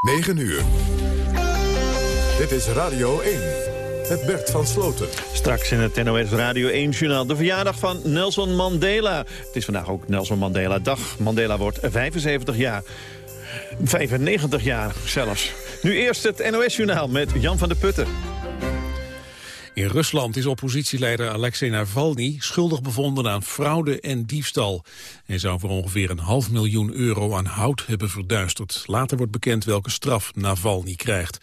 9 uur. Dit is Radio 1. Het Bert van Sloten. Straks in het NOS Radio 1-journaal de verjaardag van Nelson Mandela. Het is vandaag ook Nelson Mandela dag. Mandela wordt 75 jaar. 95 jaar zelfs. Nu eerst het NOS-journaal met Jan van der Putten. In Rusland is oppositieleider Alexei Navalny schuldig bevonden aan fraude en diefstal. Hij zou voor ongeveer een half miljoen euro aan hout hebben verduisterd. Later wordt bekend welke straf Navalny krijgt.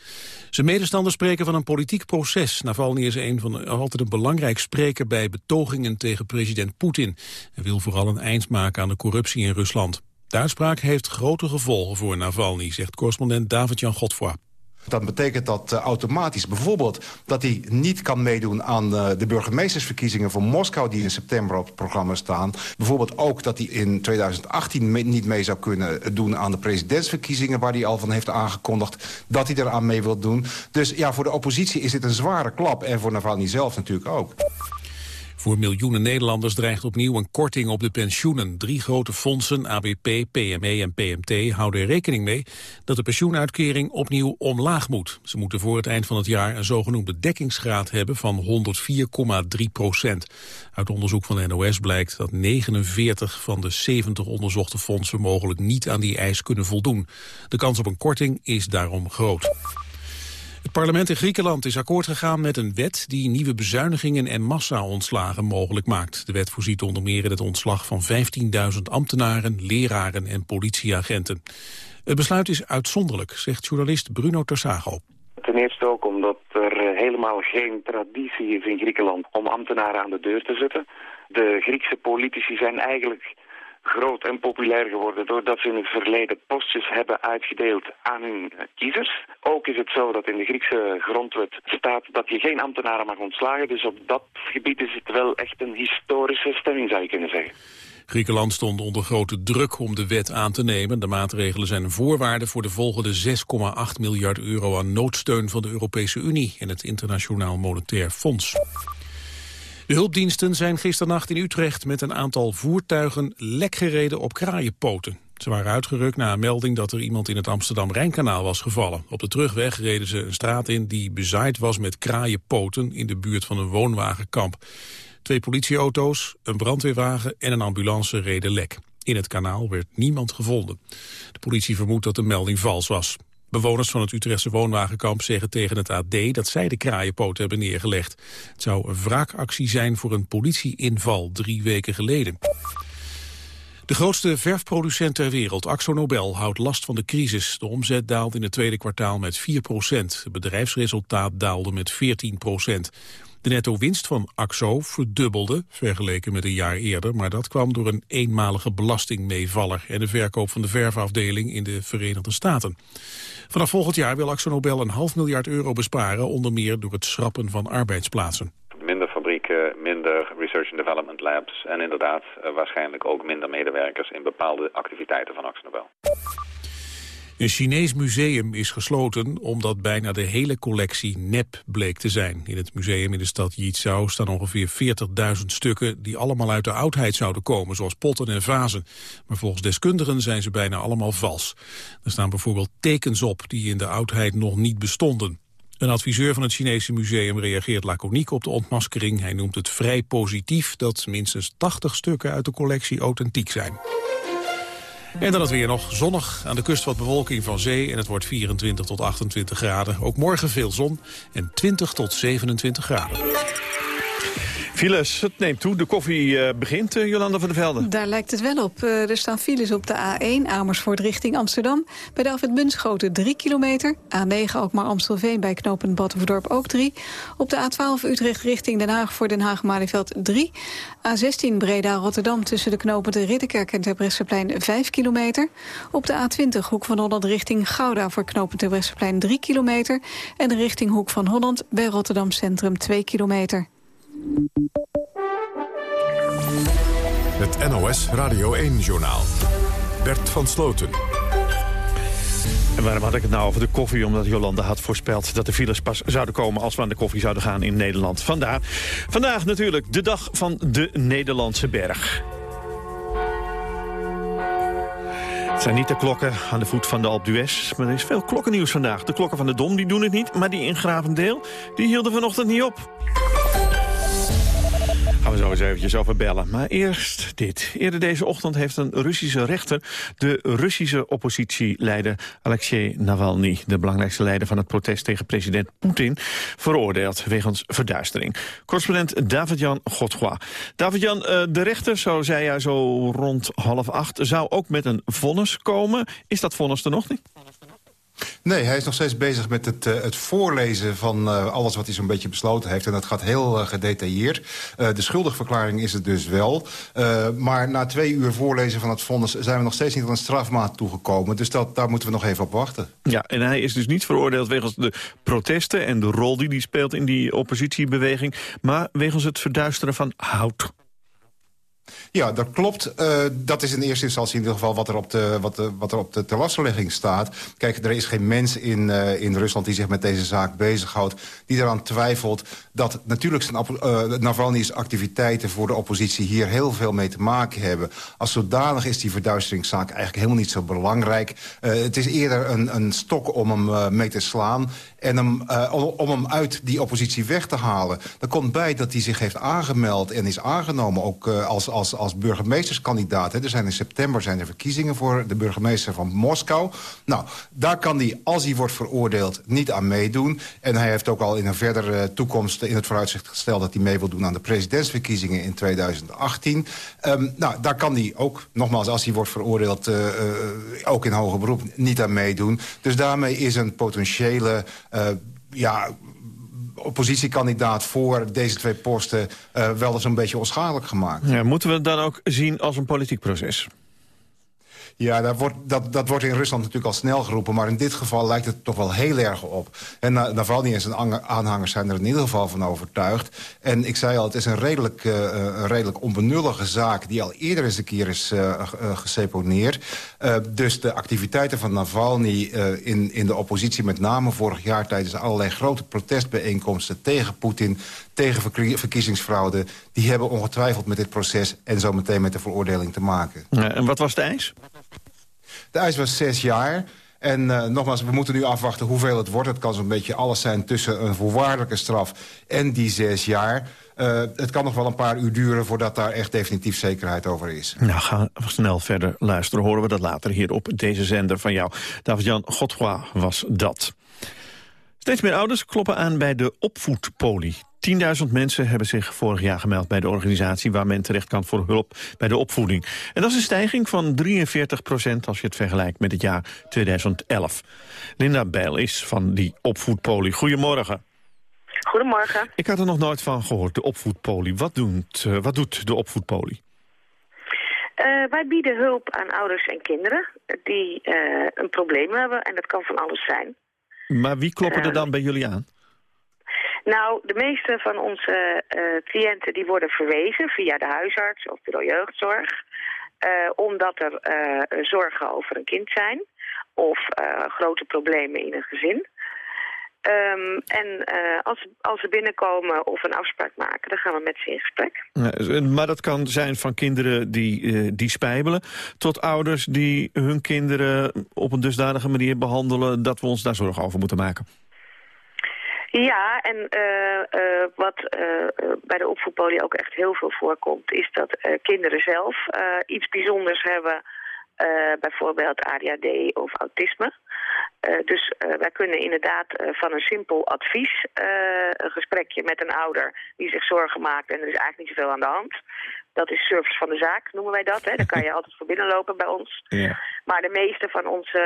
Zijn medestanders spreken van een politiek proces. Navalny is een van altijd een belangrijk spreker bij betogingen tegen president Poetin. Hij wil vooral een eind maken aan de corruptie in Rusland. De uitspraak heeft grote gevolgen voor Navalny, zegt correspondent David-Jan Godfroy. Dat betekent dat uh, automatisch bijvoorbeeld dat hij niet kan meedoen aan uh, de burgemeestersverkiezingen van Moskou die in september op het programma staan. Bijvoorbeeld ook dat hij in 2018 me niet mee zou kunnen doen aan de presidentsverkiezingen waar hij al van heeft aangekondigd dat hij eraan mee wil doen. Dus ja, voor de oppositie is dit een zware klap en voor Navalny zelf natuurlijk ook. Voor miljoenen Nederlanders dreigt opnieuw een korting op de pensioenen. Drie grote fondsen, ABP, PME en PMT, houden er rekening mee dat de pensioenuitkering opnieuw omlaag moet. Ze moeten voor het eind van het jaar een zogenoemde dekkingsgraad hebben van 104,3 procent. Uit onderzoek van de NOS blijkt dat 49 van de 70 onderzochte fondsen mogelijk niet aan die eis kunnen voldoen. De kans op een korting is daarom groot. Het parlement in Griekenland is akkoord gegaan met een wet die nieuwe bezuinigingen en massa-ontslagen mogelijk maakt. De wet voorziet onder meer in het ontslag van 15.000 ambtenaren, leraren en politieagenten. Het besluit is uitzonderlijk, zegt journalist Bruno Tersago. Ten eerste ook omdat er helemaal geen traditie is in Griekenland om ambtenaren aan de deur te zetten. De Griekse politici zijn eigenlijk groot en populair geworden doordat ze in het verleden postjes hebben uitgedeeld aan hun kiezers. Ook is het zo dat in de Griekse grondwet staat dat je geen ambtenaren mag ontslagen. Dus op dat gebied is het wel echt een historische stemming, zou je kunnen zeggen. Griekenland stond onder grote druk om de wet aan te nemen. De maatregelen zijn een voorwaarde voor de volgende 6,8 miljard euro aan noodsteun van de Europese Unie en het Internationaal Monetair Fonds. De hulpdiensten zijn gisternacht in Utrecht met een aantal voertuigen lek gereden op kraaienpoten. Ze waren uitgerukt na een melding dat er iemand in het Amsterdam-Rijnkanaal was gevallen. Op de terugweg reden ze een straat in die bezaaid was met kraaienpoten in de buurt van een woonwagenkamp. Twee politieauto's, een brandweerwagen en een ambulance reden lek. In het kanaal werd niemand gevonden. De politie vermoedt dat de melding vals was. Bewoners van het Utrechtse woonwagenkamp zeggen tegen het AD dat zij de kraaienpoot hebben neergelegd. Het zou een wraakactie zijn voor een politieinval drie weken geleden. De grootste verfproducent ter wereld, Axo Nobel, houdt last van de crisis. De omzet daalde in het tweede kwartaal met 4 procent. Het bedrijfsresultaat daalde met 14 procent. De netto-winst van AXO verdubbelde, vergeleken met een jaar eerder... maar dat kwam door een eenmalige belastingmeevaller... en de verkoop van de verfafdeling in de Verenigde Staten. Vanaf volgend jaar wil Axo Nobel een half miljard euro besparen... onder meer door het schrappen van arbeidsplaatsen. Minder fabrieken, minder research and development labs... en inderdaad uh, waarschijnlijk ook minder medewerkers... in bepaalde activiteiten van Axo Nobel. Een Chinees museum is gesloten omdat bijna de hele collectie nep bleek te zijn. In het museum in de stad Yizhou staan ongeveer 40.000 stukken die allemaal uit de oudheid zouden komen, zoals potten en vazen. Maar volgens deskundigen zijn ze bijna allemaal vals. Er staan bijvoorbeeld tekens op die in de oudheid nog niet bestonden. Een adviseur van het Chinese museum reageert laconiek op de ontmaskering. Hij noemt het vrij positief dat minstens 80 stukken uit de collectie authentiek zijn. En dan het weer nog zonnig. Aan de kust wat bewolking van zee en het wordt 24 tot 28 graden. Ook morgen veel zon en 20 tot 27 graden. Files, het neemt toe. De koffie uh, begint, uh, Jolanda van der Velde. Daar lijkt het wel op. Uh, er staan files op de A1 Amersfoort richting Amsterdam. Bij de Alfred Bunschoten 3 kilometer. A9 Alkmaar Amstelveen bij knooppunt Battenverdorp ook 3. Op de A12 Utrecht richting Den Haag voor Den Haag-Malieveld 3. A16 Breda-Rotterdam tussen de knooppunten Ridderkerk en Terbrechtseplein 5 kilometer. Op de A20 Hoek van Holland richting Gouda voor knooppunt Terbrechtseplein 3 kilometer. En richting Hoek van Holland bij Rotterdam Centrum 2 kilometer. Het NOS Radio 1-journaal. Bert van Sloten. En waarom had ik het nou over de koffie? Omdat Jolanda had voorspeld dat de files pas zouden komen... als we aan de koffie zouden gaan in Nederland. Vandaar. Vandaag natuurlijk de dag van de Nederlandse berg. Het zijn niet de klokken aan de voet van de d'Huez, maar er is veel klokkennieuws vandaag. De klokken van de Dom die doen het niet, maar die in Gravendeel die hielden vanochtend niet op. Gaan we zo eens eventjes over bellen. Maar eerst dit. Eerder deze ochtend heeft een Russische rechter... de Russische oppositieleider Alexei Navalny... de belangrijkste leider van het protest tegen president Poetin... veroordeeld wegens verduistering. Correspondent David-Jan Godgoa. David-Jan, eh, de rechter, zo zei hij zo rond half acht... zou ook met een vonnis komen. Is dat vonnis er nog niet? Nee, hij is nog steeds bezig met het, uh, het voorlezen van uh, alles wat hij zo'n beetje besloten heeft. En dat gaat heel uh, gedetailleerd. de schuldigverklaring is het dus wel. maar na twee uur voorlezen van het vonnis zijn we nog steeds niet aan een strafmaat toegekomen. Dus dat, daar moeten we nog even op wachten. Ja, en hij is dus niet veroordeeld wegens de protesten en de rol die hij speelt in die oppositiebeweging. Maar wegens het verduisteren van hout. Ja, dat klopt. Uh, dat is in eerste instantie in ieder geval wat er op de, wat de, wat er op de terrasverlegging staat. Kijk, er is geen mens in, uh, in Rusland die zich met deze zaak bezighoudt... die eraan twijfelt dat natuurlijk zijn, uh, Navalny's activiteiten... voor de oppositie hier heel veel mee te maken hebben. Als zodanig is die verduisteringszaak eigenlijk helemaal niet zo belangrijk. het is eerder een, een stok om hem mee te slaan... en hem, om hem uit die oppositie weg te halen. Er komt bij dat hij zich heeft aangemeld en is aangenomen... ook als, als als burgemeesterskandidaat. Hè. Er zijn in september zijn er verkiezingen voor de burgemeester van Moskou. Nou, daar kan hij, als hij wordt veroordeeld, niet aan meedoen. En hij heeft ook al in een verdere toekomst in het vooruitzicht gesteld... dat hij mee wil doen aan de presidentsverkiezingen in 2018. Um, ehm, nou, daar kan hij ook, nogmaals, als hij wordt veroordeeld... Uh, uh, ook in hoger beroep, niet aan meedoen. Dus daarmee is een potentiële... Ja, oppositiekandidaat voor deze twee posten... Uh, wel eens een beetje onschadelijk gemaakt. Ja, moeten we het dan ook zien als een politiek proces? Ja, dat wordt, dat, dat wordt in Rusland natuurlijk al snel geroepen... maar in dit geval lijkt het toch wel heel erg op. En Navalny en zijn aanhangers zijn er in ieder geval van overtuigd. En ik zei al, het is een redelijk, uh, een redelijk onbenullige zaak... die al eerder eens een keer is uh, geseponeerd. dus de activiteiten van Navalny in, in de oppositie... met name vorig jaar tijdens allerlei grote protestbijeenkomsten... tegen Poetin, tegen verkiezingsfraude... die hebben ongetwijfeld met dit proces... en zo meteen met de veroordeling te maken. En wat was de eis? De eis was zes jaar. En uh, nogmaals, we moeten nu afwachten hoeveel het wordt. Het kan zo'n beetje alles zijn tussen een voorwaardelijke straf en die zes jaar. Uh, het kan nog wel een paar uur duren voordat daar echt definitief zekerheid over is. Nou, we snel verder luisteren. Horen we dat later hier op deze zender van jou. David-Jan Godfroy was dat. Steeds meer ouders kloppen aan bij de opvoedpolie. 10.000 mensen hebben zich vorig jaar gemeld bij de organisatie... waar men terecht kan voor hulp bij de opvoeding. En dat is een stijging van 43 procent als je het vergelijkt met het jaar 2011. Linda Bijl is van die opvoedpolie. Goedemorgen. Goedemorgen. Ik had er nog nooit van gehoord, de opvoedpolie. Wat doet, uh, wat doet de opvoedpolie? Uh, wij bieden hulp aan ouders en kinderen die uh, een probleem hebben. En dat kan van alles zijn. Maar wie kloppen er dan bij jullie aan? Nou, de meeste van onze uh, cliënten die worden verwezen via de huisarts of bureau jeugdzorg. Uh, omdat er uh, zorgen over een kind zijn of grote problemen in een gezin. Um, en als, als ze binnenkomen of een afspraak maken, dan gaan we met ze in gesprek. Ja, maar dat kan zijn van kinderen die, die spijbelen... tot ouders die hun kinderen op een dusdanige manier behandelen... dat we ons daar zorgen over moeten maken. Ja, en uh, uh, wat uh, bij de opvoedpolie ook echt heel veel voorkomt... is dat kinderen zelf iets bijzonders hebben... bijvoorbeeld ADHD of autisme. dus wij kunnen inderdaad van een simpel advies... een gesprekje met een ouder die zich zorgen maakt... en er is eigenlijk niet zoveel aan de hand... Dat is service van de zaak, noemen wij dat. Hè. Daar kan je altijd voor binnenlopen bij ons. Ja. Maar de meeste van onze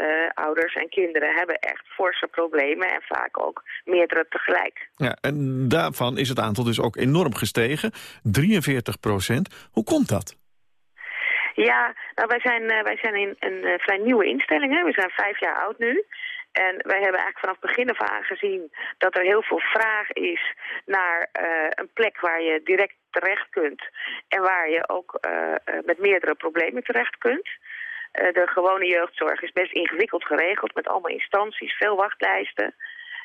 uh, ouders en kinderen hebben echt forse problemen... en vaak ook meerdere tegelijk. Ja, en daarvan is het aantal dus ook enorm gestegen. 43 procent. Hoe komt dat? Ja, nou, wij zijn, uh, wij zijn in een uh, vrij nieuwe instelling. Hè. We zijn vijf jaar oud nu. En wij hebben eigenlijk vanaf het begin af aan gezien dat er heel veel vraag is naar uh, een plek waar je direct terecht kunt. En waar je ook uh, met meerdere problemen terecht kunt. Uh, de gewone jeugdzorg is best ingewikkeld geregeld met allemaal instanties, veel wachtlijsten.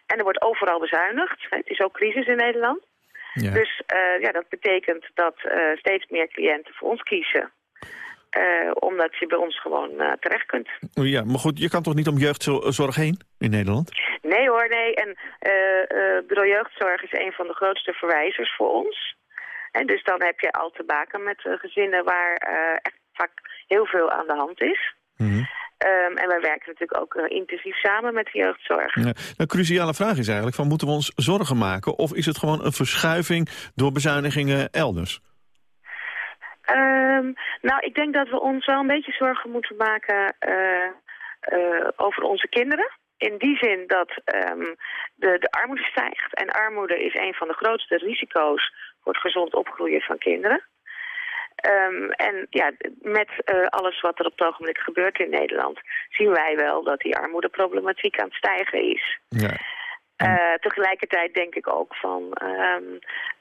En er wordt overal bezuinigd. Het is ook crisis in Nederland. Ja. Dus ja, dat betekent dat steeds meer cliënten voor ons kiezen. Omdat je bij ons gewoon terecht kunt. Ja, maar goed, je kan toch niet om jeugdzorg heen in Nederland? Nee hoor, nee. En uh, bureau jeugdzorg is een van de grootste verwijzers voor ons. En dus dan heb je al te maken met gezinnen waar echt vaak heel veel aan de hand is. Mm Um, en wij werken natuurlijk ook uh, intensief samen met de jeugdzorg. Ja, een cruciale vraag is eigenlijk, van, moeten we ons zorgen maken... of is het gewoon een verschuiving door bezuinigingen elders? Um, nou, ik denk dat we ons wel een beetje zorgen moeten maken uh, uh, over onze kinderen. In die zin dat um, de, de armoede stijgt. En armoede is een van de grootste risico's voor het gezond opgroeien van kinderen. Um, en ja, met uh, alles wat er op het ogenblik gebeurt in Nederland... zien wij wel dat die armoedeproblematiek aan het stijgen is. Ja. Uh, tegelijkertijd denk ik ook van... Um,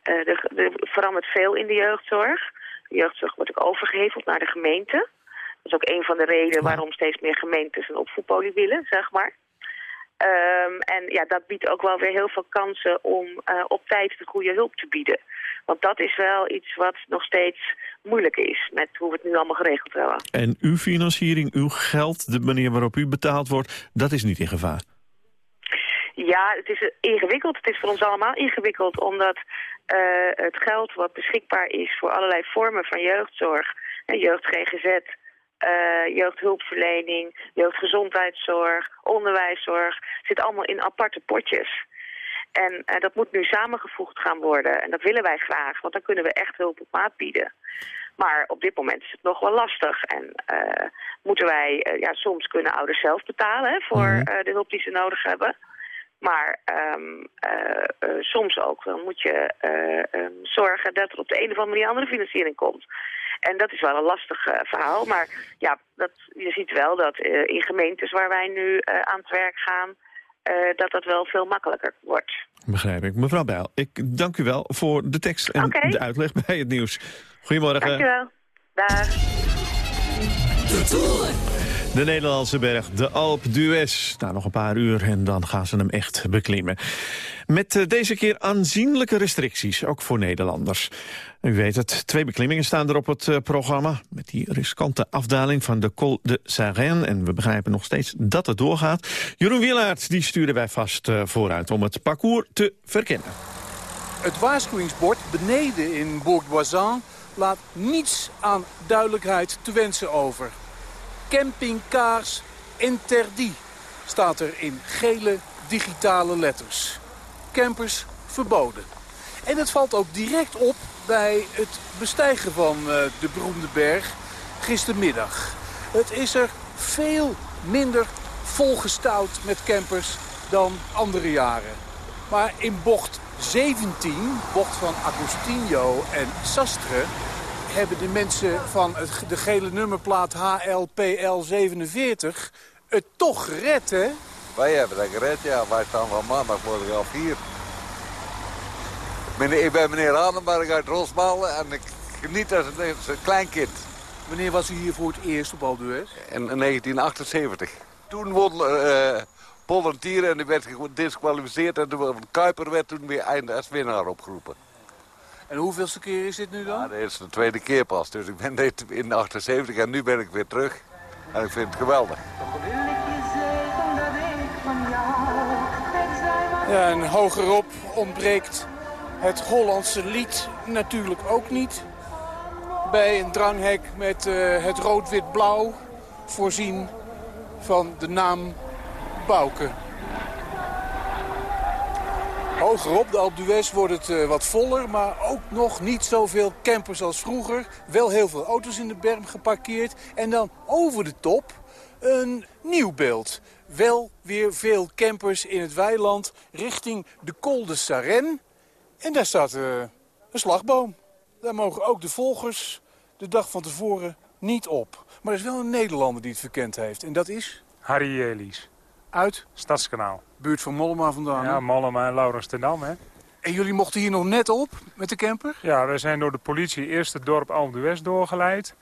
uh, er, verandert veel in de jeugdzorg. De jeugdzorg wordt ook overgeheveld naar de gemeente. Dat is ook een van de redenen waarom steeds meer gemeentes een opvoedpolie willen, zeg maar. Um, en ja, dat biedt ook wel weer heel veel kansen om uh, op tijd de goede hulp te bieden. Want dat is wel iets wat nog steeds moeilijk is met hoe we het nu allemaal geregeld hebben. En uw financiering, uw geld, de manier waarop u betaald wordt, dat is niet in gevaar? Ja, het is ingewikkeld. Het is voor ons allemaal ingewikkeld, omdat uh, het geld wat beschikbaar is voor allerlei vormen van jeugdzorg, jeugd GGZ, uh, jeugdhulpverlening, jeugdgezondheidszorg, onderwijszorg, zit allemaal in aparte potjes. En uh, dat moet nu samengevoegd gaan worden. En dat willen wij graag, want dan kunnen we echt hulp op maat bieden. Maar op dit moment is het nog wel lastig. En moeten wij, ja, soms kunnen ouders zelf betalen hè, voor mm de hulp die ze nodig hebben. Maar um, soms ook dan moet je um, zorgen dat er op de een of andere manier andere financiering komt. En dat is wel een lastig verhaal. Maar ja, dat, je ziet wel dat in gemeentes waar wij nu aan het werk gaan uh, dat dat wel veel makkelijker wordt. Begrijp ik. Mevrouw Bijl, ik dank u wel voor de tekst en okay. de uitleg bij het nieuws. Goedemorgen. Dank u wel. Dag. De Nederlandse berg, de Alp d'Huez. Nou, nog een paar uur en dan gaan ze hem echt beklimmen. Met uh, deze keer aanzienlijke restricties, ook voor Nederlanders. U weet het, twee beklimmingen staan er op het uh, programma. Met die riskante afdaling van de Col de Sarenne. En we begrijpen nog steeds dat het doorgaat. Jeroen Wielaert die stuurde wij vast uh, vooruit om het parcours te verkennen. Het waarschuwingsbord beneden in Bourg-d'Oisan laat niets aan duidelijkheid te wensen over. Campingkaars interdit staat er in gele digitale letters. Campers verboden. En het valt ook direct op bij het bestijgen van uh, de beroemde berg gistermiddag. Het is er veel minder volgestouwd met campers dan andere jaren. Maar in bocht 17, bocht van Agostinho en Sastre hebben de mensen van het, de gele nummerplaat HLPL47 het toch gered, hè? Wij hebben dat gered, ja. Wij staan van maandag voor de half vier. Ik ben meneer Hanenberg uit Rosmalen en ik geniet als een, als een klein kind. Wanneer was u hier voor het eerst op Alpe In, in 1978. Toen won uh, en die werd gedisqualificeerd en de Kuiper werd toen weer einde als winnaar opgeroepen. En hoeveelste keer is dit nu dan? Ja, dit is de tweede keer pas. Dus ik ben dit in 78 en nu ben ik weer terug. En ik vind het geweldig. Ja, en hogerop ontbreekt het Hollandse lied natuurlijk ook niet. Bij een dranghek met uh, het rood-wit-blauw voorzien van de naam Bouke. Hogerop de Alpe wordt het uh, wat voller, maar ook nog niet zoveel campers als vroeger. Wel heel veel auto's in de berm geparkeerd. En dan over de top een nieuw beeld. Wel weer veel campers in het weiland richting de Col de Sarenne. En daar staat uh, een slagboom. Daar mogen ook de volgers de dag van tevoren niet op. Maar er is wel een Nederlander die het verkend heeft. En dat is? Harry Elis. Uit? Stadskanaal. Buurt van Mollema vandaan. Ja, Mollema en Laurens ten Dam, hè. En jullie mochten hier nog net op met de camper? Ja, wij zijn door de politie eerst het dorp Alpe d'Huez doorgeleid.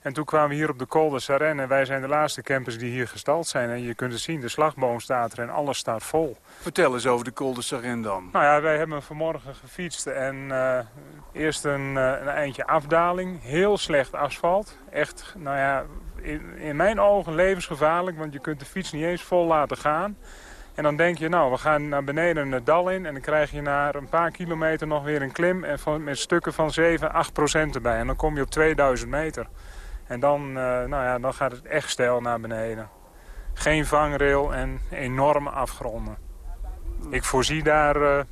En toen kwamen we hier op de Col de Sarenne. En wij zijn de laatste campers die hier gestald zijn. En je kunt het zien, de slagboom staat er en alles staat vol. Vertel eens over de Col de Sarenne dan. Nou ja, wij hebben vanmorgen gefietst. En eh, eerst een, eh, een eindje afdaling. Heel slecht asfalt. Echt, nou ja, in, in mijn ogen levensgevaarlijk. Want je kunt de fiets niet eens vol laten gaan. En dan denk je, nou, we gaan naar beneden het dal in... en dan krijg je na een paar kilometer nog weer een klim... En van, met stukken van 7, 8 procent erbij. En dan kom je op 2000 meter. En dan, eh, nou ja, dan gaat het echt stijl naar beneden. Geen vangrail en enorme afgronden. Ik voorzie daar eh,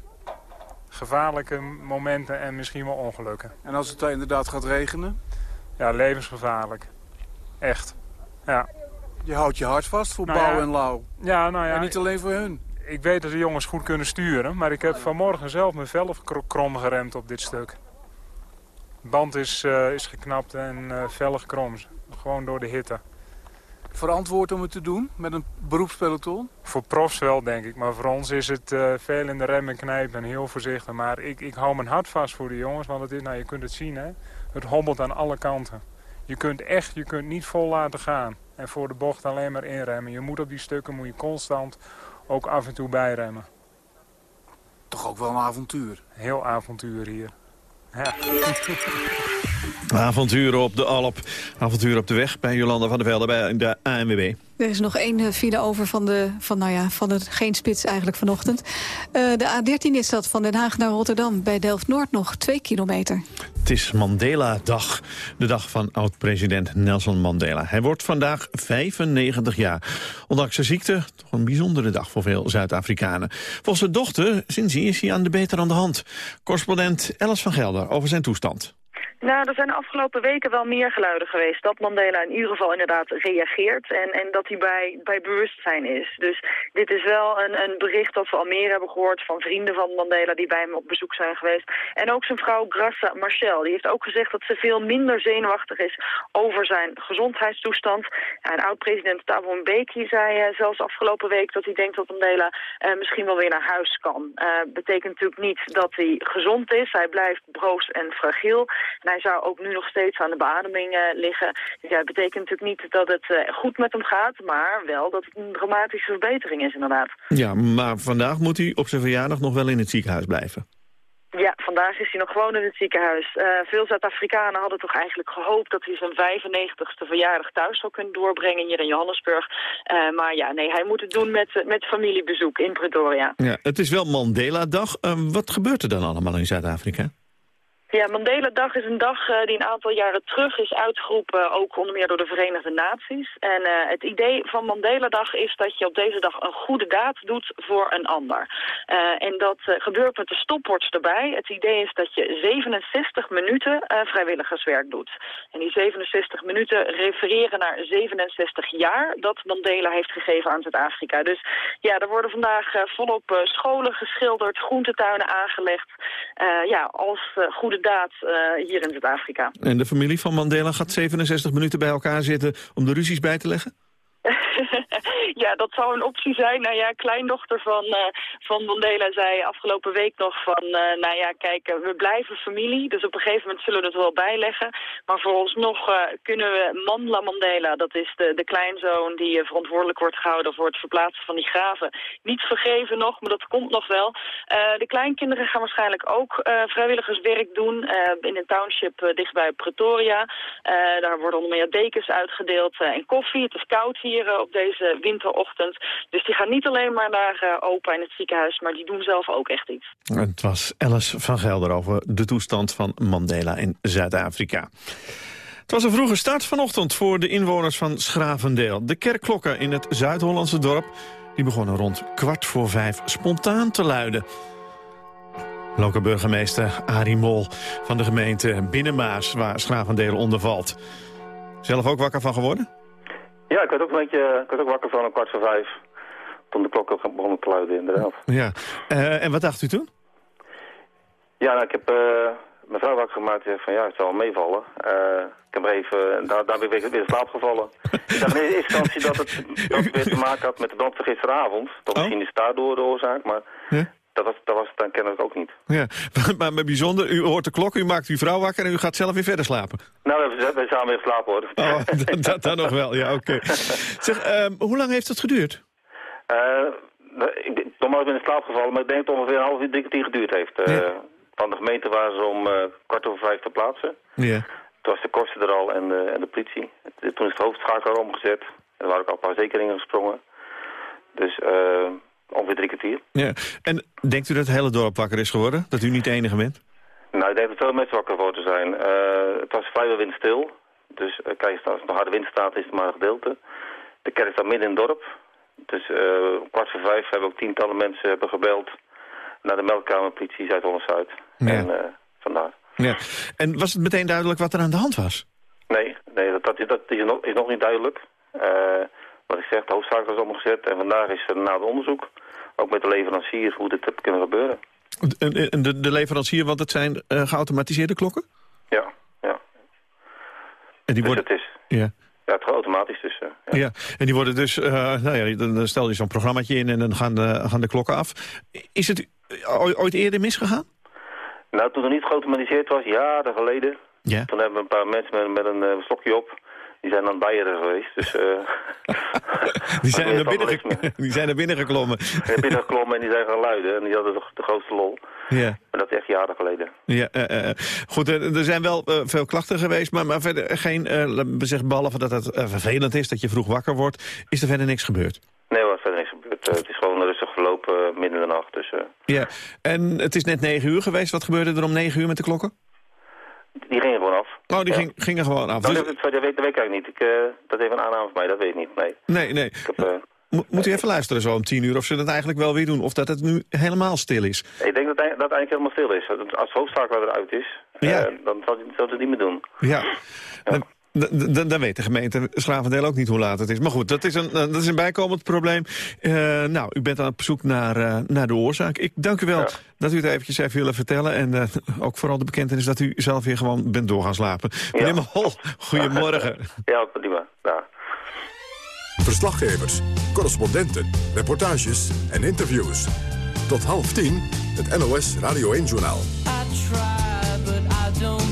gevaarlijke momenten en misschien wel ongelukken. En als het inderdaad gaat regenen? Ja, levensgevaarlijk. Echt. Ja. Je houdt je hart vast voor Nou Bouw ja, en Lauw. Ja, nou ja. En niet alleen voor hun. Ik weet dat de jongens goed kunnen sturen, maar ik heb vanmorgen zelf mijn velf kro- krom geremd op dit stuk. Band is, eh, is geknapt en eh vellig krom. Gewoon door de hitte. Verantwoord om het te doen met een beroepspeloton? Voor profs wel, denk ik. Maar voor ons is het eh, veel in de rem en knijpen en heel voorzichtig. Maar ik, ik hou mijn hart vast voor de jongens, want het is, nou, je kunt het zien, hè. Het hobbelt aan alle kanten. Je kunt echt, je kunt niet vol laten gaan. En voor de bocht alleen maar inremmen. Je moet op die stukken moet je constant ook af en toe bijremmen. Toch ook wel een avontuur. Heel avontuur hier. Ja. Avonturen op de Alp. Avonturen op de weg bij Jolanda van der Velde bij de ANWB. Er is nog één eh, file over van de, van, nou ja, van het geen spits eigenlijk vanochtend. Eh, de A13 is dat van Den Haag naar Rotterdam. Bij Delft-Noord nog twee kilometer. Het is Mandela-dag. De dag van oud-president Nelson Mandela. Hij wordt vandaag 95 jaar. Ondanks zijn ziekte, toch een bijzondere dag voor veel Zuid-Afrikanen. Volgens zijn dochter, sindsdien is hij aan de beter aan de hand. Correspondent Alice van Gelder over zijn toestand. Nou, er zijn de afgelopen weken wel meer geluiden geweest dat Mandela in ieder geval inderdaad reageert en, en dat hij bij, bij bewustzijn is. Dus dit is wel een, een bericht dat we al meer hebben gehoord van vrienden van Mandela die bij hem op bezoek zijn geweest. En ook zijn vrouw Graça Machel, die heeft ook gezegd dat ze veel minder zenuwachtig is over zijn gezondheidstoestand. En oud-president Thabo Mbeki zei uh, zelfs afgelopen week dat hij denkt dat Mandela uh, misschien wel weer naar huis kan. Uh, betekent natuurlijk niet dat hij gezond is, hij blijft broos en fragiel. Hij zou ook nu nog steeds aan de beademing uh, liggen. Dus ja, het betekent natuurlijk niet dat het uh, goed met hem gaat, maar wel dat het een dramatische verbetering is inderdaad. Ja, maar vandaag moet hij op zijn verjaardag nog wel in het ziekenhuis blijven. Ja, vandaag is hij nog gewoon in het ziekenhuis. Uh, veel Zuid-Afrikanen hadden toch eigenlijk gehoopt dat hij zijn 95ste verjaardag thuis zou kunnen doorbrengen hier in Johannesburg. Uh, maar ja, nee, hij moet het doen met, met familiebezoek in Pretoria. Ja, het is wel Mandela-dag. Uh, wat gebeurt er dan allemaal in Zuid-Afrika? Ja, Mandela-dag is een dag uh, die een aantal jaren terug is uitgeroepen, ook onder meer door de Verenigde Naties. En uh, het idee van Mandela-dag is dat je op deze dag een goede daad doet voor een ander. En dat gebeurt met de stopwatch erbij. Het idee is dat je 67 minuten vrijwilligerswerk doet. En die 67 minuten refereren naar 67 jaar dat Mandela heeft gegeven aan Zuid-Afrika. Dus ja, er worden vandaag volop scholen geschilderd, groentetuinen aangelegd. ja, als goede uh, hier in Zuid-Afrika. En de familie van Mandela gaat 67 minuten bij elkaar zitten om de ruzies bij te leggen? ja, dat zou een optie zijn. Nou ja, kleindochter van, uh, van Mandela zei afgelopen week nog van... Uh, nou ja, kijk, we blijven familie, dus op een gegeven moment zullen we het wel bijleggen. Maar voor ons nog kunnen we Mandla Mandela, dat is de, de kleinzoon... die verantwoordelijk wordt gehouden voor het verplaatsen van die graven... niet vergeven nog, maar dat komt nog wel. de kleinkinderen gaan waarschijnlijk ook vrijwilligerswerk doen... in een township dichtbij Pretoria. daar worden onder meer dekens uitgedeeld en koffie. Het is koud hier op deze winterochtend. Dus die gaan niet alleen maar naar uh, opa in het ziekenhuis, maar die doen zelf ook echt iets. Het was Alice van Gelder over de toestand van Mandela in Zuid-Afrika. Het was een vroege start vanochtend voor de inwoners van Schravendeel. De kerkklokken in het Zuid-Hollandse dorp die begonnen rond kwart voor vijf spontaan te luiden. Lokale burgemeester Arie Mol van de gemeente Binnenmaas, waar Schravendeel onder valt. Zelf ook wakker van geworden? Ja, ik werd ook een beetje ik werd ook wakker van een kwart voor vijf. Toen de klok begonnen te luiden, inderdaad. Ja. Uh, en wat dacht u toen? Ja, nou, ik heb uh, mijn vrouw wakker gemaakt. van ja, het zal wel meevallen. Uh, ik heb er even, daar, daar ben ik weer in slaap gevallen. ik dacht in eerste instantie dat het, dat het weer te maken had met de brand van gisteravond. Toch Oh. misschien is het daardoor de oorzaak, maar... dat was, dat was het dan kennelijk ook niet. Ja, maar, maar bijzonder, u hoort de klok, u maakt uw vrouw wakker en u gaat zelf weer verder slapen. Nou, we we samen weer geslapen hoor. Oh, dat, nog wel, ja, oké. Zeg, ehm, hoe lang heeft het geduurd? Eh, nou, ik normaal ben ik in slaap gevallen, maar ik denk dat het ongeveer een half uur, drie kwartier geduurd heeft. Eh, Van de gemeente waren ze om eh, kwart over vijf te plaatsen. Ja. Toen was de kosten er al en, de- en de politie. Toen is de hoofdschakelaar omgezet. Er waren ook al een paar zekeringen gesprongen. Dus eh, ongeveer drie kwartier. ja. En denkt u dat het hele dorp wakker is geworden? Dat u niet de enige bent? Nou, ik denk dat veel mensen wakker voor te zijn. Eh, het was vrijwel windstil. Dus uh, kijk, als er nog harde wind staat, is het maar een gedeelte. De kerk staat midden in het dorp. Dus uh, om kwart voor vijf hebben ook tientallen mensen hebben gebeld naar de meldkamer politie Zuid-Holland-Zuid. Ja. En vandaar. Ja. En was het meteen duidelijk wat er aan de hand was? Nee, nee dat, dat, dat is, nog, is nog niet duidelijk. Uh, wat ik zeg, de hoofdzaak was omgezet en vandaag is er na het onderzoek, ook met de leverancier, hoe dit heeft kunnen gebeuren. De, de, de leverancier, want het zijn uh, geautomatiseerde klokken? Ja, ja. En die dus worden... het is... Ja. Ja, het gaat automatisch dus. Uh, ja. ja. en die worden dus, uh, nou ja, dan stel je zo'n programmaatje in en dan gaan de, gaan de klokken af. Is het ooit eerder misgegaan? Nou, toen het niet geautomatiseerd was, jaren geleden. Ja. Toen hebben we een paar mensen met, met een stokje op. Die zijn aan het bijen geweest. Dus, uh, die, zijn naar binnen die zijn naar binnen geklommen. Die zijn binnen geklommen en die zijn gaan luiden. En die hadden de, de grootste lol. Ja. Maar dat is echt jaren geleden. Ja, uh, goed, er zijn wel veel klachten geweest, maar, maar verder geen, we zeggen, behalve dat het vervelend is, dat je vroeg wakker wordt, is er verder niks gebeurd? Nee, er is verder niks gebeurd. het is gewoon rustig verlopen midden in de nacht. Dus, Ja, en het is net negen uur geweest. Wat gebeurde er om negen uur met de klokken? Die gingen gewoon af. Oh, die ja. ging, gingen gewoon af. Nou, dus... dat, dat, weet, dat weet ik eigenlijk niet. Ik, uh, dat is even een aanname van mij, dat weet ik niet. Nee, nee. nee. Ik heb, uh, Mo moet u even luisteren zo om tien uur of ze dat eigenlijk wel weer doen. Of dat het nu helemaal stil is. Ik denk dat, dat het eigenlijk helemaal stil is. Als hoofdzaak eruit is, ja. uh, dan zal het, het niet meer doen. Ja. ja. Dan, weet de gemeente Schravendeel ook niet hoe laat het is. Maar goed, dat is een, dat is een bijkomend probleem. Uh, nou, u bent aan het zoek naar, uh, naar de oorzaak. Ik dank u wel ja. dat u het eventjes even willen vertellen. En uh, ook vooral de bekentenis dat u zelf weer gewoon bent door gaan slapen. Ja. Meneer Mol, goedemorgen. Ja, prima. Ja. Verslaggevers, correspondenten, reportages en interviews. Tot half tien, het NOS Radio 1-journaal. save me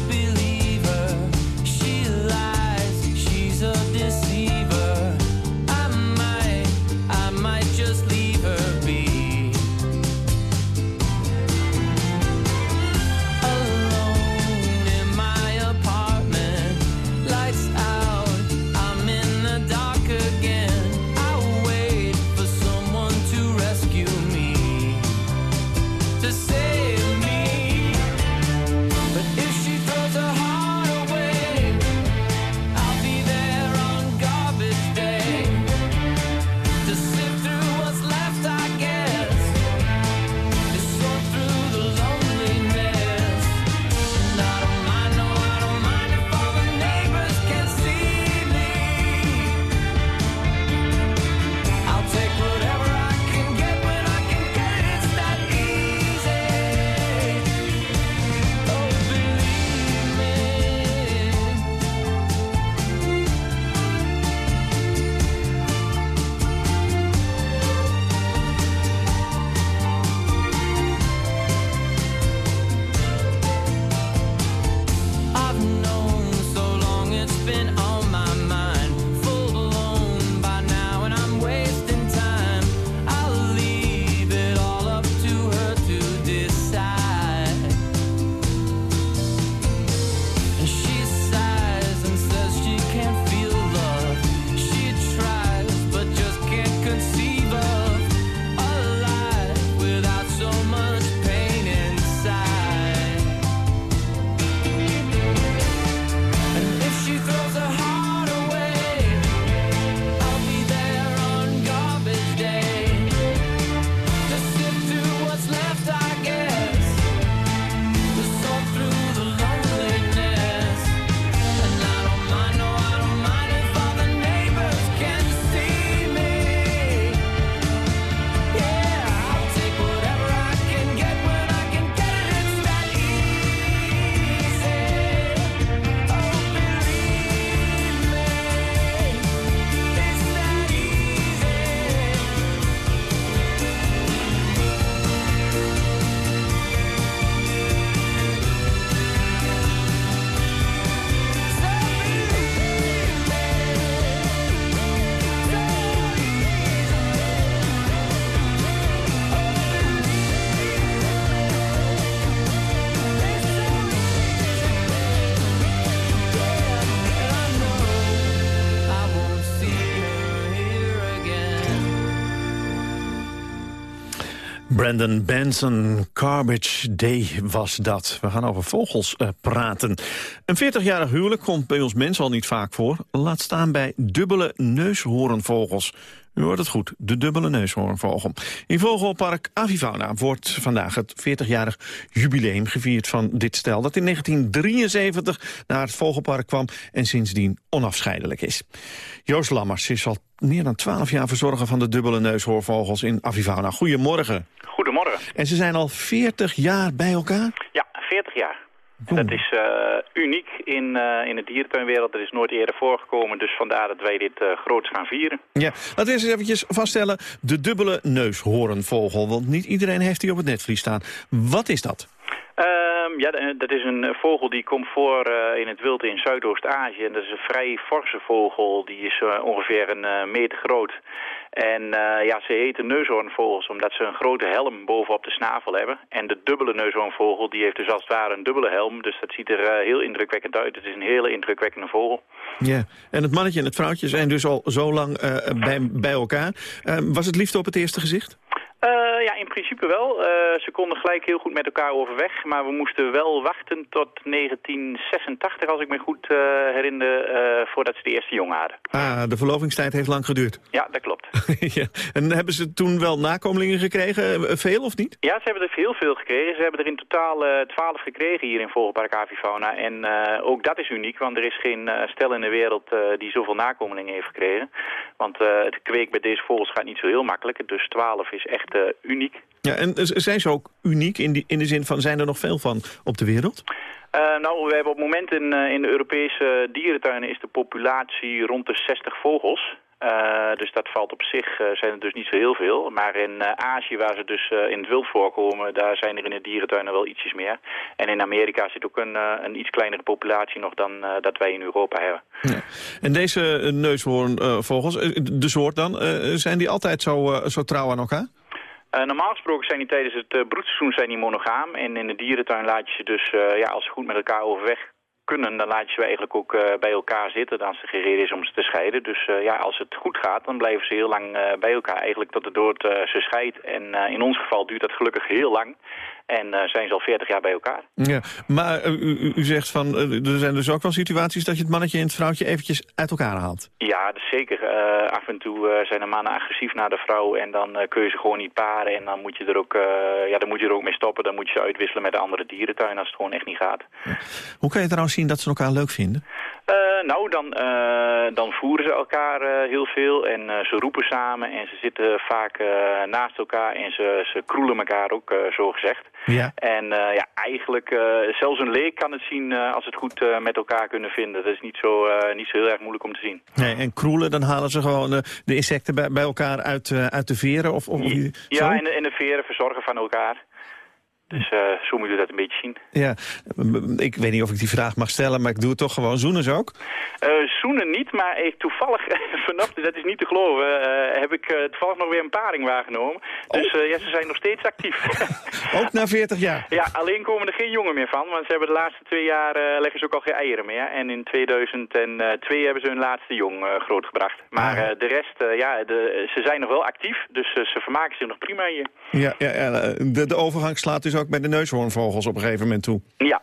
Brandon Benson, Garbage Day was dat. We gaan over vogels uh, praten. Een 40-jarig huwelijk komt bij ons mensen al niet vaak voor. Laat staan bij dubbele neushoornvogels. U hoort het goed, de dubbele neushoornvogel. In Vogelpark Avifauna wordt vandaag het 40-jarig jubileum gevierd van dit stel... dat in 1973 naar het Vogelpark kwam en sindsdien onafscheidelijk is. Joost Lammers is al meer dan 12 jaar verzorger van de dubbele neushoornvogels in Avifauna. Goedemorgen. Goedemorgen. En ze zijn al 40 jaar bij elkaar? Ja, 40 jaar. Dat is uh, uniek in, uh, in de dierentuinwereld. Dat is nooit eerder voorgekomen, dus vandaar dat wij dit uh, groots gaan vieren. Ja, laten we eens eventjes vaststellen, de dubbele neushoornvogel. Want niet iedereen heeft die op het netvlies staan. Wat is dat? Um, ja, dat is een vogel die komt voor uh, in het wild in Zuidoost-Azië. En dat is een vrij forse vogel. Die is uh, ongeveer een uh, meter groot. En ja, ze heten neushoornvogels omdat ze een grote helm bovenop de snavel hebben. En de dubbele neushoornvogel die heeft dus als het ware een dubbele helm. Dus dat ziet er heel indrukwekkend uit. Het is een hele indrukwekkende vogel. Ja, en het mannetje en het vrouwtje zijn dus al zo lang bij, bij elkaar. was het liefde op het eerste gezicht? Uh, ja, in principe wel. Uh, ze konden gelijk heel goed met elkaar overweg. Maar we moesten wel wachten tot 1986, als ik me goed uh, herinner, voordat ze de eerste jongen hadden. Ah, de verlovingstijd heeft lang geduurd. Ja, dat klopt. ja. En hebben ze toen wel nakomelingen gekregen? Veel of niet? Ja, ze hebben er heel veel gekregen. Ze hebben er in totaal 12 gekregen hier in Vogelpark Avifauna. En ook dat is uniek, want er is geen stel in de wereld die zoveel nakomelingen heeft gekregen. Want het kweek bij deze vogels gaat niet zo heel makkelijk. Dus 12 is echt uh, uniek. Ja, en zijn ze ook uniek in, die, in de zin van, zijn er nog veel van op de wereld? Uh, nou, we hebben op het moment in, uh, in de Europese dierentuinen is de populatie rond de 60 vogels. Uh, dus dat valt op zich, uh, zijn er dus niet zo heel veel. Maar in uh, Azië, waar ze dus in het wild voorkomen, daar zijn er in de dierentuinen wel ietsjes meer. En in Amerika zit ook een, een iets kleinere populatie nog dan dat wij in Europa hebben. Ja. En deze neushoornvogels, de soort dan, zijn die altijd zo, zo trouw aan elkaar? Uh, normaal gesproken zijn die tijdens het uh, broedseizoen zijn die monogaam. En in de dierentuin laat je ze dus, uh, ja, als ze goed met elkaar overweg kunnen, dan laat je ze eigenlijk ook bij elkaar zitten. Dan ze gereed is om ze te scheiden. Dus ja, als het goed gaat, dan blijven ze heel lang bij elkaar. Eigenlijk tot de dood ze scheidt. En in ons geval duurt dat gelukkig heel lang. En uh, zijn ze al 40 jaar bij elkaar. Ja, maar u, u zegt van, er zijn dus ook wel situaties dat je het mannetje en het vrouwtje eventjes uit elkaar haalt. Ja, dat zeker. Af en toe zijn de mannen agressief naar de vrouw en dan kun je ze gewoon niet paren. En dan moet je er ook, ja, dan moet je er ook mee stoppen. Dan moet je ze uitwisselen met de andere dierentuin als het gewoon echt niet gaat. Ja. Hoe kan je trouwens zien dat ze elkaar leuk vinden? Uh, nou, dan, uh, dan voeren ze elkaar uh, heel veel en ze roepen samen en ze zitten vaak naast elkaar en ze, ze kroelen elkaar ook, zo gezegd. Ja. En ja, eigenlijk, zelfs een leek kan het zien als het goed met elkaar kunnen vinden. Dat is niet zo, niet zo heel erg moeilijk om te zien. Nee, en kroelen, dan halen ze gewoon de insecten bij, bij elkaar uit, uit de veren? Of, of, ja, en de, en de veren verzorgen van elkaar. Dus uh, zo moet je dat een beetje zien. Ja, ik weet niet of ik die vraag mag stellen, maar ik doe het toch gewoon. Zoenen ze ook? Uh, zoenen niet, maar ik toevallig vanochtend, dat is niet te geloven, uh, heb ik toevallig nog weer een paring waargenomen. Dus oh. ja, ze zijn nog steeds actief. ook na 40 jaar? Ja, alleen komen er geen jongen meer van, want ze hebben de laatste twee jaar leggen ze ook al geen eieren meer. En in 2002 hebben ze hun laatste jong grootgebracht. Maar ah. de rest, ja, de, ze zijn nog wel actief, dus ze vermaken zich nog prima hier. Ja, ja, ja de, de overgang slaat dus ook bij de neushoornvogels op een gegeven moment toe. Ja.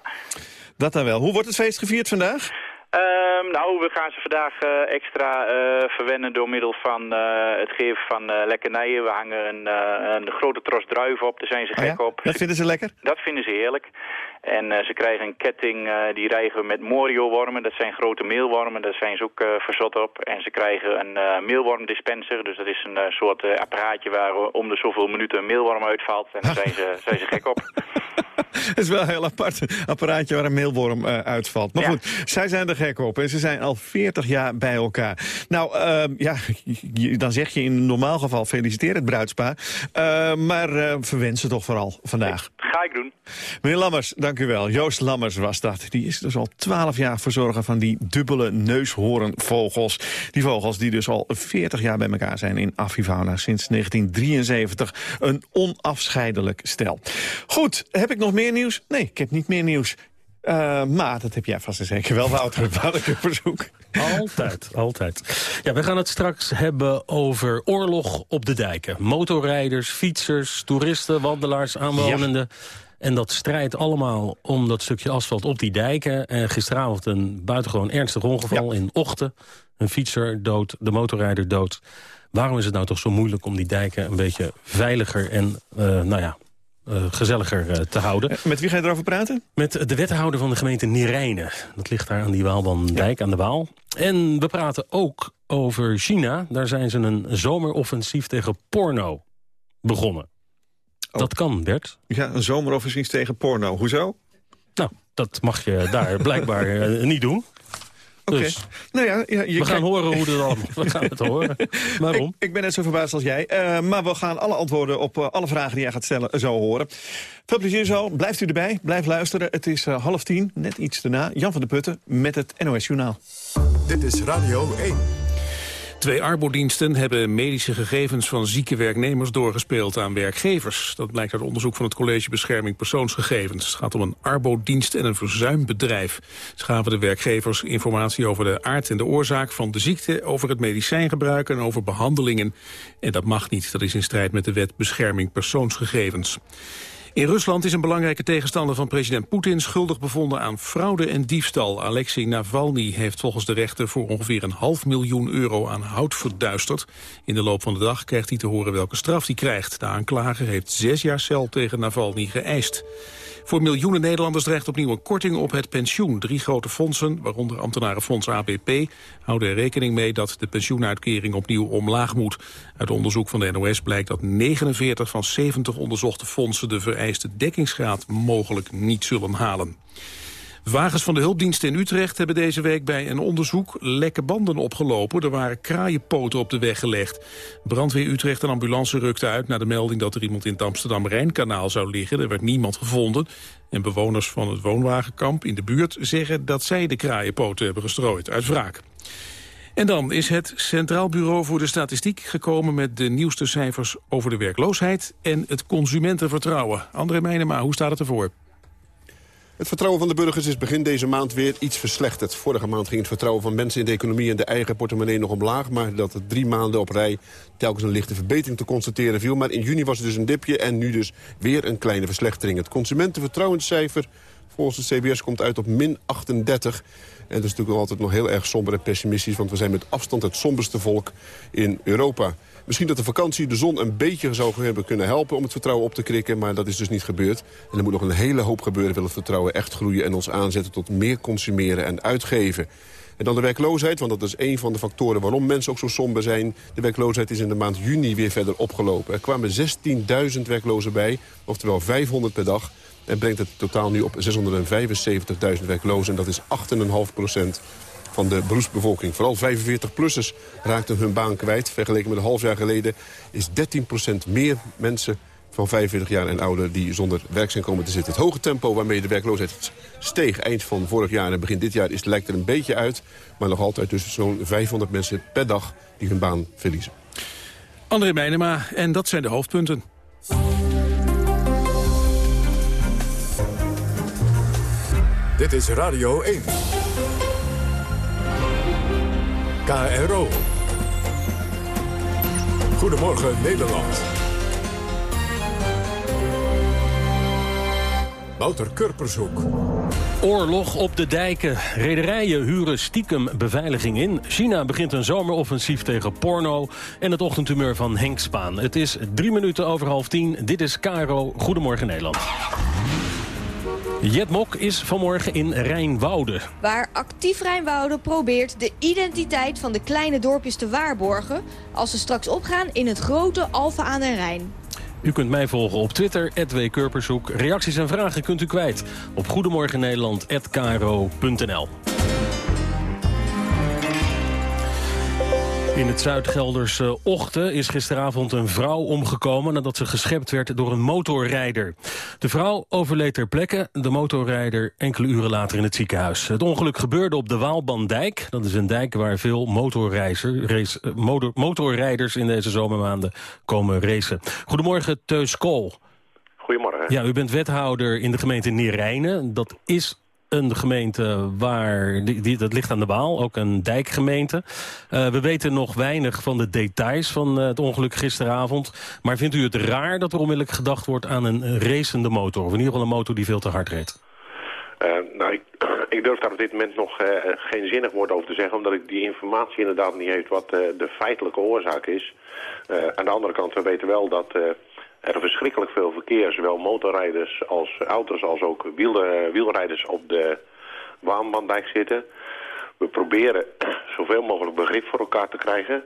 Dat dan wel. Hoe wordt het feest gevierd vandaag? Um, nou, we gaan ze vandaag uh, extra uh, verwennen door middel van uh, het geven van lekkernijen. We hangen een, een, grote tros druiven op, daar zijn ze oh gek ja? op. Dat vinden ze lekker? Dat vinden ze heerlijk. En ze krijgen een ketting, die rijgen we met morio-wormen. Dat zijn grote meelwormen, daar zijn ze ook verzot op. En ze krijgen een meelwormdispenser, dus dat is een soort apparaatje waar om de zoveel minuten een meelworm uitvalt. En daar zijn ze, zijn ze gek op. Het is wel een heel apart apparaatje waar een meelworm uh, uitvalt. Maar ja. goed, zij zijn er gek op en ze zijn al 40 jaar bij elkaar. Nou, uh, ja, dan zeg je in normaal geval feliciteer het bruidspaar. Uh, maar verwens ze toch vooral vandaag. Ga ik doen. Meneer Lammers, dank u wel. Joost Lammers was dat. Die is dus al 12 jaar verzorger van die dubbele neushoornvogels. Die vogels die dus al 40 jaar bij elkaar zijn in Avifauna. Sinds 1973 een onafscheidelijk stel. Goed, heb ik nog meer nieuws? Nee, ik heb niet meer nieuws. Uh, maar dat heb jij vast en zeker wel, Wouter. Wouter verzoek. Altijd, altijd. Ja, we gaan het straks hebben over oorlog op de dijken. Motorrijders, fietsers, toeristen, wandelaars, aanwonenden. En dat strijdt allemaal om dat stukje asfalt op die dijken. En gisteravond een buitengewoon ernstig ongeval in Ochten. Een fietser dood, de motorrijder dood. Waarom is het nou toch zo moeilijk om die dijken een beetje veiliger en, uh, nou ja, uh, gezelliger uh, te houden. Met wie ga je erover praten? Met de wethouder van de gemeente Nirijnen. Dat ligt daar aan die Waalbandijk, ja. aan de Waal. En we praten ook over China. Daar zijn ze een zomeroffensief tegen porno begonnen. Oh. Dat kan, Bert. Ja, een zomeroffensief tegen porno. Hoezo? Nou, dat mag je daar blijkbaar niet doen. Okay. Dus nou ja, ja we gaan horen hoe het allemaal... We gaan het horen. Waarom? Ik, ik, ben net zo verbaasd als jij. Uh, maar we gaan alle antwoorden op uh, alle vragen die jij gaat stellen zo horen. Veel plezier zo. Blijft u erbij. Blijf luisteren. Het is uh, half tien, net iets daarna. Jan van der Putten met het NOS Journaal. Dit is Radio 1. Twee arbodiensten hebben medische gegevens van zieke werknemers doorgespeeld aan werkgevers. Dat blijkt uit onderzoek van het College Bescherming Persoonsgegevens. Het gaat om een arbodienst en een verzuimbedrijf. Ze gaven de werkgevers informatie over de aard en de oorzaak van de ziekte, over het medicijngebruik en over behandelingen. En dat mag niet, dat is in strijd met de wet Bescherming Persoonsgegevens. In Rusland is een belangrijke tegenstander van president Poetin schuldig bevonden aan fraude en diefstal. Alexei Navalny heeft volgens de rechter voor ongeveer een half miljoen euro aan hout verduisterd. In de loop van de dag krijgt hij te horen welke straf hij krijgt. De aanklager heeft zes jaar cel tegen Navalny geëist. Voor miljoenen Nederlanders dreigt opnieuw een korting op het pensioen. Drie grote fondsen, waaronder ambtenarenfonds ABP, houden er rekening mee dat de pensioenuitkering opnieuw omlaag moet. Uit onderzoek van de NOS blijkt dat 49 van 70 onderzochte fondsen de vereiste dekkingsgraad mogelijk niet zullen halen. Wagens van de hulpdiensten in Utrecht hebben deze week bij een onderzoek lekke banden opgelopen. Er waren kraaienpoten op de weg gelegd. Brandweer Utrecht en ambulance rukten uit naar de melding dat er iemand in het Amsterdam-Rijnkanaal zou liggen. Er werd niemand gevonden. En bewoners van het woonwagenkamp in de buurt zeggen dat zij de kraaienpoten hebben gestrooid uit wraak. En dan is het Centraal Bureau voor de Statistiek gekomen met de nieuwste cijfers over de werkloosheid en het consumentenvertrouwen. André Meijnema, hoe staat het ervoor? Het vertrouwen van de burgers is begin deze maand weer iets verslechterd. Vorige maand ging het vertrouwen van mensen in de economie en de eigen portemonnee nog omlaag. Maar dat het drie maanden op rij telkens een lichte verbetering te constateren viel. Maar in juni was het dus een dipje en nu dus weer een kleine verslechtering. Het consumentenvertrouwenscijfer volgens de CBS komt uit op min 38. En dat is natuurlijk altijd nog heel erg somber en pessimistisch... want we zijn met afstand het somberste volk in Europa. Misschien dat de vakantie de zon een beetje zou hebben kunnen helpen... om het vertrouwen op te krikken, maar dat is dus niet gebeurd. En er moet nog een hele hoop gebeuren... wil het vertrouwen echt groeien en ons aanzetten tot meer consumeren en uitgeven. En dan de werkloosheid, want dat is een van de factoren waarom mensen ook zo somber zijn. De werkloosheid is in de maand juni weer verder opgelopen. Er kwamen 16.000 werklozen bij, oftewel 500 per dag. En brengt het totaal nu op 675.000 werklozen. En dat is 8,5 procent van de beroepsbevolking. Vooral 45-plussers raakten hun baan kwijt. Vergeleken met een half jaar geleden is 13 procent meer mensen van 45 jaar en ouder die zonder werk zijn komen te zitten. Het hoge tempo waarmee de werkloosheid steeg eind van vorig jaar en begin dit jaar is, lijkt er een beetje uit. Maar nog altijd dus zo'n 500 mensen per dag die hun baan verliezen. André Meijnema, en dat zijn de hoofdpunten. Dit is Radio 1. KRO. Goedemorgen Nederland. Wouter Kurpershoek. Oorlog op de dijken. Rederijen huren stiekem beveiliging in. China begint een zomeroffensief tegen porno. En het ochtendtumeur van Henk Spaan. Het is drie minuten over half tien. Dit is Caro. Goedemorgen Nederland. Jet Mok is vanmorgen in Rijnwoude. Waar actief Rijnwoude probeert de identiteit van de kleine dorpjes te waarborgen... als ze straks opgaan in het grote Alfa aan den Rijn. U kunt mij volgen op Twitter, @wkurpershoek. Reacties en vragen kunt u kwijt op goedemorgennederland.kro.nl. In het Zuid-Gelderse Ochten is gisteravond een vrouw omgekomen... nadat ze geschept werd door een motorrijder. De vrouw overleed ter plekke, de motorrijder enkele uren later in het ziekenhuis. Het ongeluk gebeurde op de Waalbandijk. Dat is een dijk waar veel race, motor, motorrijders in deze zomermaanden komen racen. Goedemorgen, Teus Kool. Goedemorgen. Ja, u bent wethouder in de gemeente Neerijnen. Dat is een gemeente waar, die, dat ligt aan de Waal, ook een dijkgemeente. Uh, we weten nog weinig van de details van uh, het ongeluk gisteravond. Maar vindt u het raar dat er onmiddellijk gedacht wordt aan een racende motor? Of in ieder geval een motor die veel te hard reed? Uh, nou, ik, ik, durf daar op dit moment nog geen zinnig woord over te zeggen... omdat ik die informatie inderdaad niet heeft wat de feitelijke oorzaak is. aan de andere kant, we weten wel dat er verschrikkelijk veel verkeer, zowel motorrijders als auto's als ook wiel, wielrijders op de Waanbandijk zitten. We proberen zoveel mogelijk begrip voor elkaar te krijgen,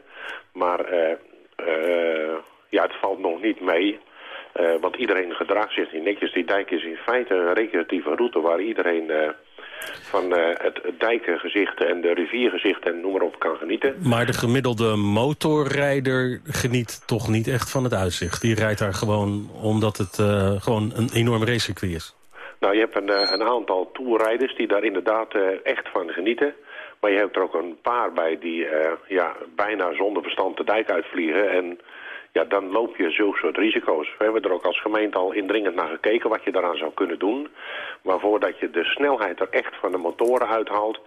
maar uh, uh, ja, het valt nog niet mee. Want iedereen gedraagt zich niet netjes. Die dijk is in feite een recreatieve route waar iedereen van uh, het, het dijkengezicht en de riviergezicht en noem maar op kan genieten. Maar de gemiddelde motorrijder geniet toch niet echt van het uitzicht? Die rijdt daar gewoon omdat het uh, gewoon een enorm racecircuit is? Nou, je hebt een, uh, een aantal toerrijders die daar inderdaad echt van genieten. Maar je hebt er ook een paar bij die ja, bijna zonder verstand de dijk uitvliegen... en ja, dan loop je zulke soort risico's. We hebben er ook als gemeente al indringend naar gekeken wat je daaraan zou kunnen doen. Maar voordat je de snelheid er echt van de motoren uithaalt...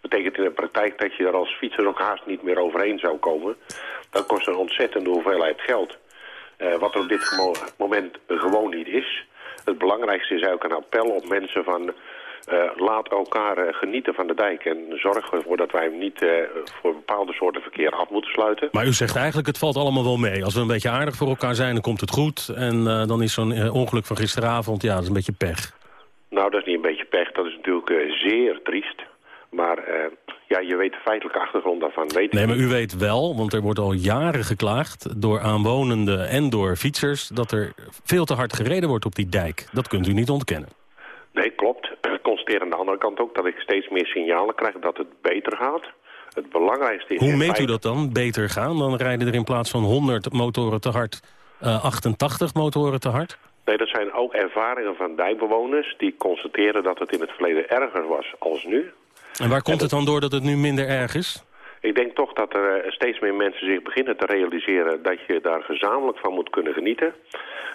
betekent in de praktijk dat je er als fietser ook haast niet meer overheen zou komen. Dat kost een ontzettende hoeveelheid geld. Uh, wat er op dit moment gewoon niet is. Het belangrijkste is eigenlijk een appel op mensen van... Uh, laat elkaar uh, genieten van de dijk en zorg ervoor dat wij hem niet uh, voor bepaalde soorten verkeer af moeten sluiten. Maar u zegt eigenlijk het valt allemaal wel mee. Als we een beetje aardig voor elkaar zijn, dan komt het goed. En dan is zo'n ongeluk van gisteravond, ja, dat is een beetje pech. Nou, dat is niet een beetje pech. Dat is natuurlijk zeer triest. Maar ja, je weet de feitelijke achtergrond daarvan. Weet nee, maar u weet wel, want er wordt al jaren geklaagd... door aanwonenden en door fietsers... dat er veel te hard gereden wordt op die dijk. Dat kunt u niet ontkennen. Nee, klopt. Aan de andere kant ook dat ik steeds meer signalen krijg dat het beter gaat. Het belangrijkste is... Hoe meet u dat dan, beter gaan? Dan rijden er in plaats van 100 motoren te hard uh, 88 motoren te hard? Nee, dat zijn ook ervaringen van dijkbewoners... die constateren dat het in het verleden erger was als nu. En waar komt het dan door dat het nu minder erg is? Ik denk toch dat er steeds meer mensen zich beginnen te realiseren... dat je daar gezamenlijk van moet kunnen genieten.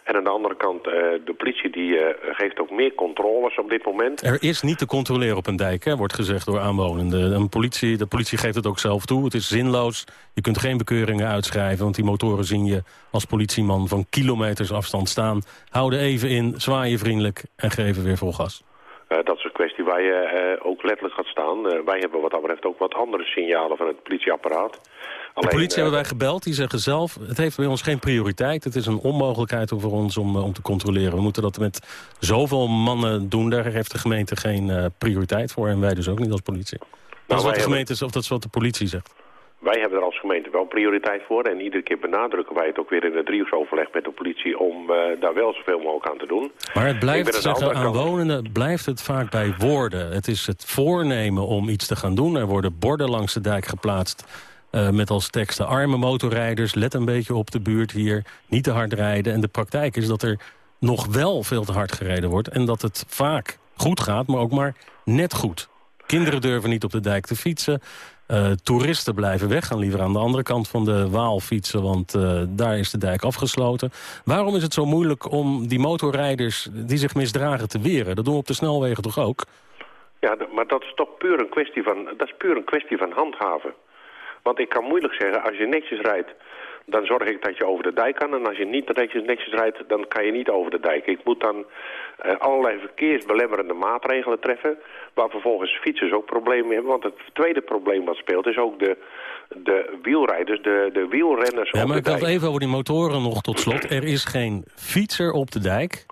En aan de andere kant, uh, de politie die, uh, geeft ook meer controles op dit moment. Er is niet te controleren op een dijk, hè, wordt gezegd door aanwonenden. Een politie, de politie geeft het ook zelf toe. Het is zinloos. Je kunt geen bekeuringen uitschrijven, want die motoren zien je als politieman van kilometers afstand staan. Houden even in, zwaaien vriendelijk en geven weer vol gas. Uh, dat is een kwestie waar je uh, ook letterlijk gaat staan. Uh, wij hebben wat dat betreft ook wat andere signalen van het politieapparaat. Alleen, de politie hebben wij gebeld, die zeggen zelf... het heeft bij ons geen prioriteit. Het is een onmogelijkheid voor ons om, om te controleren. We moeten dat met zoveel mannen doen. Daar heeft de gemeente geen prioriteit voor. En wij dus ook niet als politie. Nou, dat is wat de gemeente, hebben... of dat is wat de politie zegt. Wij hebben er als gemeente wel prioriteit voor. En iedere keer benadrukken wij het ook weer in het driehoeksoverleg met de politie... om uh, daar wel zoveel mogelijk aan te doen. Maar het blijft, zeggen aanwonenden, blijft het vaak bij woorden. Het is het voornemen om iets te gaan doen. Er worden borden langs de dijk geplaatst... Uh, met als teksten arme motorrijders, let een beetje op de buurt hier, niet te hard rijden. En de praktijk is dat er nog wel veel te hard gereden wordt. En dat het vaak goed gaat, maar ook maar net goed. Kinderen durven niet op de dijk te fietsen. Uh, toeristen blijven weg, gaan liever aan de andere kant van de Waal fietsen... want uh, daar is de dijk afgesloten. Waarom is het zo moeilijk om die motorrijders die zich misdragen te weren? Dat doen we op de snelwegen toch ook? Ja, maar dat is toch puur een kwestie van, dat is puur een kwestie van handhaven. Want ik kan moeilijk zeggen, als je netjes rijdt dan zorg ik dat je over de dijk kan. En als je niet netjes, netjes rijdt, dan kan je niet over de dijk. Ik moet dan uh, allerlei verkeersbelemmerende maatregelen treffen... waar vervolgens fietsers ook problemen hebben. Want het tweede probleem wat speelt is ook de, de wielrijders, de, de wielrenners ja, maar ik wil even over die motoren nog tot slot. Er is geen fietser op de dijk...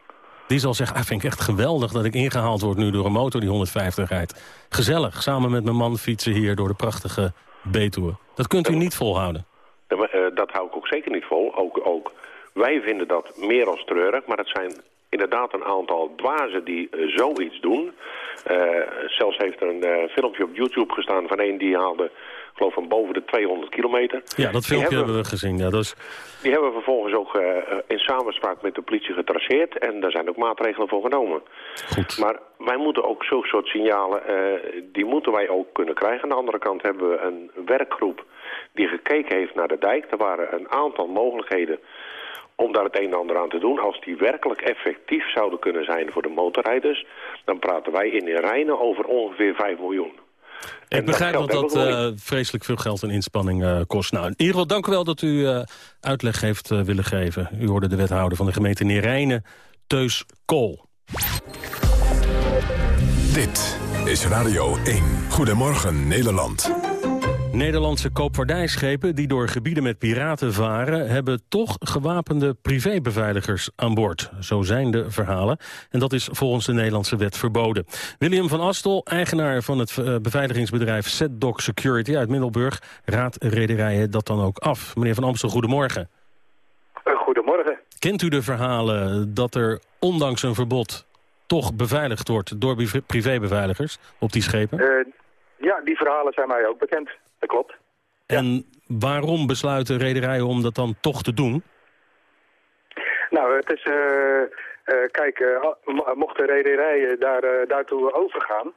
Die zal zeggen, ah, vind ik echt geweldig dat ik ingehaald word nu door een motor die 150 rijdt. Gezellig, samen met mijn man fietsen hier door de prachtige Betuwe. Dat kunt u niet volhouden. Uh, dat hou ik ook zeker niet vol. Ook, ook wij vinden dat meer als treurig, maar het zijn inderdaad een aantal dwazen die uh, zoiets doen. Zelfs heeft er een filmpje op YouTube gestaan van een die haalde, geloof van boven de 200 kilometer. Ja, dat filmpje hebben, we gezien. Ja, dus... Die hebben we vervolgens ook in samenspraak met de politie getraceerd en daar zijn ook maatregelen voor genomen. Goed. Maar wij moeten ook zulke soort signalen, die moeten wij ook kunnen krijgen. Aan de andere kant hebben we een werkgroep die gekeken heeft naar de dijk. Er waren een aantal mogelijkheden om daar het een en ander aan te doen. Als die werkelijk effectief zouden kunnen zijn voor de motorrijders... dan praten wij in de Rijnen over ongeveer 5 miljoen. Ik begrijp dat dat uh, vreselijk veel geld en inspanning uh, kost. Nou, in ieder geval dank u wel dat u uh, uitleg heeft willen geven. U hoorde de wethouder van de gemeente Neerijnen, Teus Kool. Dit is Radio 1. Goedemorgen Nederland. Nederlandse koopvaardijschepen die door gebieden met piraten varen... hebben toch gewapende privébeveiligers aan boord. Zo zijn de verhalen. En dat is volgens de Nederlandse wet verboden. William van Astel, eigenaar van het eh, beveiligingsbedrijf Setdoc Security uit Middelburg... raadt rederijen dat dan ook af. Meneer van Amstel, goedemorgen. Eh, goedemorgen. Kent u de verhalen dat er ondanks een verbod toch beveiligd wordt door privébeveiligers op die schepen? Uh, ja, die verhalen zijn mij ook bekend. Dat klopt. En waarom besluiten rederijen om dat dan toch te doen? Nou, het is... Uh, uh, kijk, uh, mochten rederijen daar, daartoe overgaan...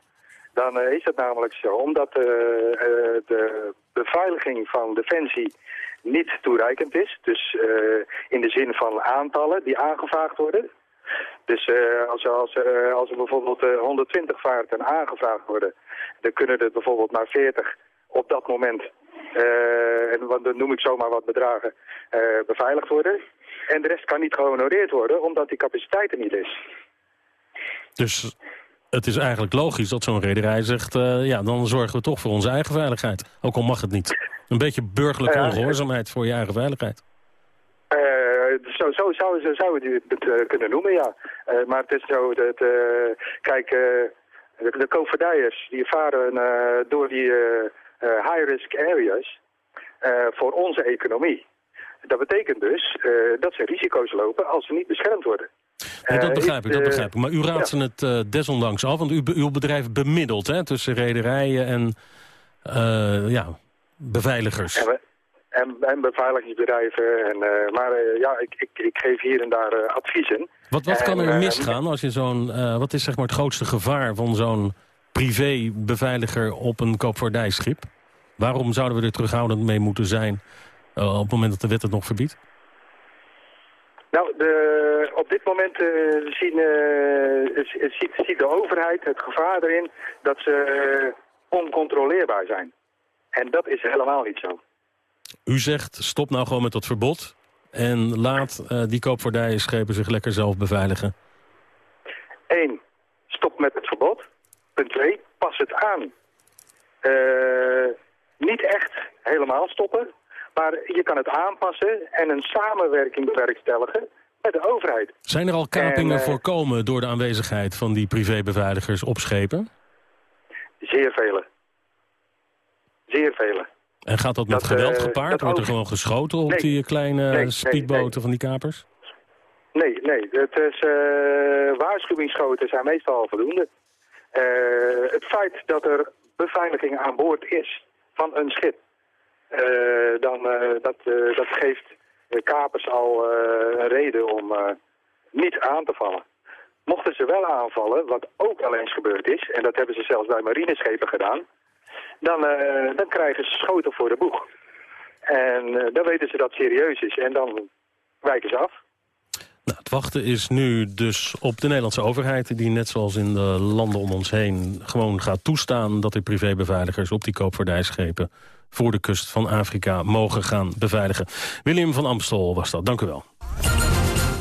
dan is het namelijk zo, omdat de beveiliging van Defensie niet toereikend is. Dus in de zin van aantallen die aangevraagd worden. Dus als, als, als er bijvoorbeeld 120 vaarten aangevraagd worden... dan kunnen er bijvoorbeeld maar 40 op dat moment, uh, en dan noem ik zomaar wat bedragen, uh, beveiligd worden. En de rest kan niet gehonoreerd worden, omdat die capaciteit er niet is. Dus het is eigenlijk logisch dat zo'n rederij zegt... Uh, ja, dan zorgen we toch voor onze eigen veiligheid. Ook al mag het niet. Een beetje burgerlijke ongehoorzaamheid voor je eigen veiligheid. zo, zo zou, zo zou je het kunnen noemen, ja. maar het is zo dat... kijk, de, de koopvaardijers die varen door die eh, high-risk areas eh, voor onze economie. Dat betekent dus eh, dat ze risico's lopen als ze niet beschermd worden. Dat begrijp ik, dat begrijp ik. Maar u raadt ze het desondanks af, want u, uw bedrijf bemiddelt hè, tussen rederijen en ja, beveiligers. En, en, en beveiligingsbedrijven. En, uh, maar ja, ik, ik, ik, geef hier en daar adviezen. Wat, wat kan er misgaan als je zo'n... wat is zeg maar het grootste gevaar van zo'n privé-beveiliger op een koopvaardijschip? Waarom zouden we er terughoudend mee moeten zijn uh, op het moment dat de wet het nog verbiedt? Nou, de, op dit moment uh, zien, uh, ziet, ziet, de overheid het gevaar erin dat ze oncontroleerbaar zijn. En dat is helemaal niet zo. U zegt, stop nou gewoon met dat verbod en laat die koopvaardijschepen zich lekker zelf beveiligen. Eén, stop met het verbod. Punt twee, pas het aan. niet echt helemaal stoppen, maar je kan het aanpassen en een samenwerking bewerkstelligen met de overheid. Zijn er al kapingen uh, voorkomen door de aanwezigheid van die privébeveiligers op schepen? Zeer vele. Zeer vele. En gaat dat met dat, geweld gepaard? Wordt er gewoon geschoten op die kleine nee, speedboten nee. van die kapers? Nee, nee. Het is, uh, waarschuwingsschoten zijn meestal voldoende. Uh, het feit dat er beveiliging aan boord is van een schip, dan, dat, dat geeft kapers al een reden om niet aan te vallen. Mochten ze wel aanvallen, wat ook al eens gebeurd is, en dat hebben ze zelfs bij marineschepen gedaan, dan, dan krijgen ze schoten voor de boeg. En dan weten ze dat het serieus is en dan wijken ze af. Nou, het wachten is nu dus op de Nederlandse overheid... die net zoals in de landen om ons heen gewoon gaat toestaan... dat de privébeveiligers op die koopvaardijschepen... voor de kust van Afrika mogen gaan beveiligen. William van Amstel was dat. Dank u wel.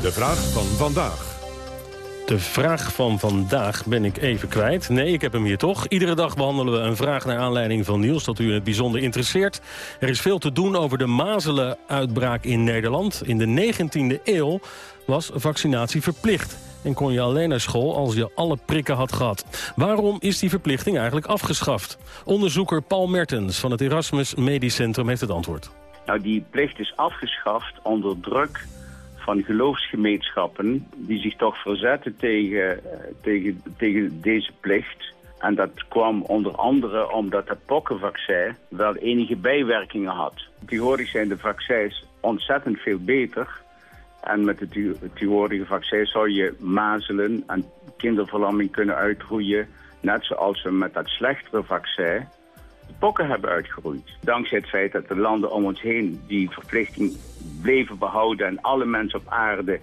De vraag van vandaag. De vraag van vandaag ben ik even kwijt. Nee, ik heb hem hier toch. Iedere dag behandelen we een vraag naar aanleiding van nieuws... dat u in het bijzonder interesseert. Er is veel te doen over de mazelenuitbraak in Nederland. In de 19e eeuw was vaccinatie verplicht. En kon je alleen naar school als je alle prikken had gehad. Waarom is die verplichting eigenlijk afgeschaft? Onderzoeker Paul Mertens van het Erasmus Medisch Centrum heeft het antwoord. Nou, die plicht is afgeschaft onder druk van geloofsgemeenschappen... die zich toch verzetten tegen, eh, tegen, tegen deze plicht... En dat kwam onder andere omdat het pokkenvaccin wel enige bijwerkingen had. Tegenwoordig zijn de vaccins ontzettend veel beter. En met het theoretische vaccin zou je mazelen en kinderverlamming kunnen uitroeien. Net zoals we met dat slechtere vaccin, pokken hebben uitgeroeid. Dankzij het feit dat de landen om ons heen die verplichting bleven behouden... en alle mensen op aarde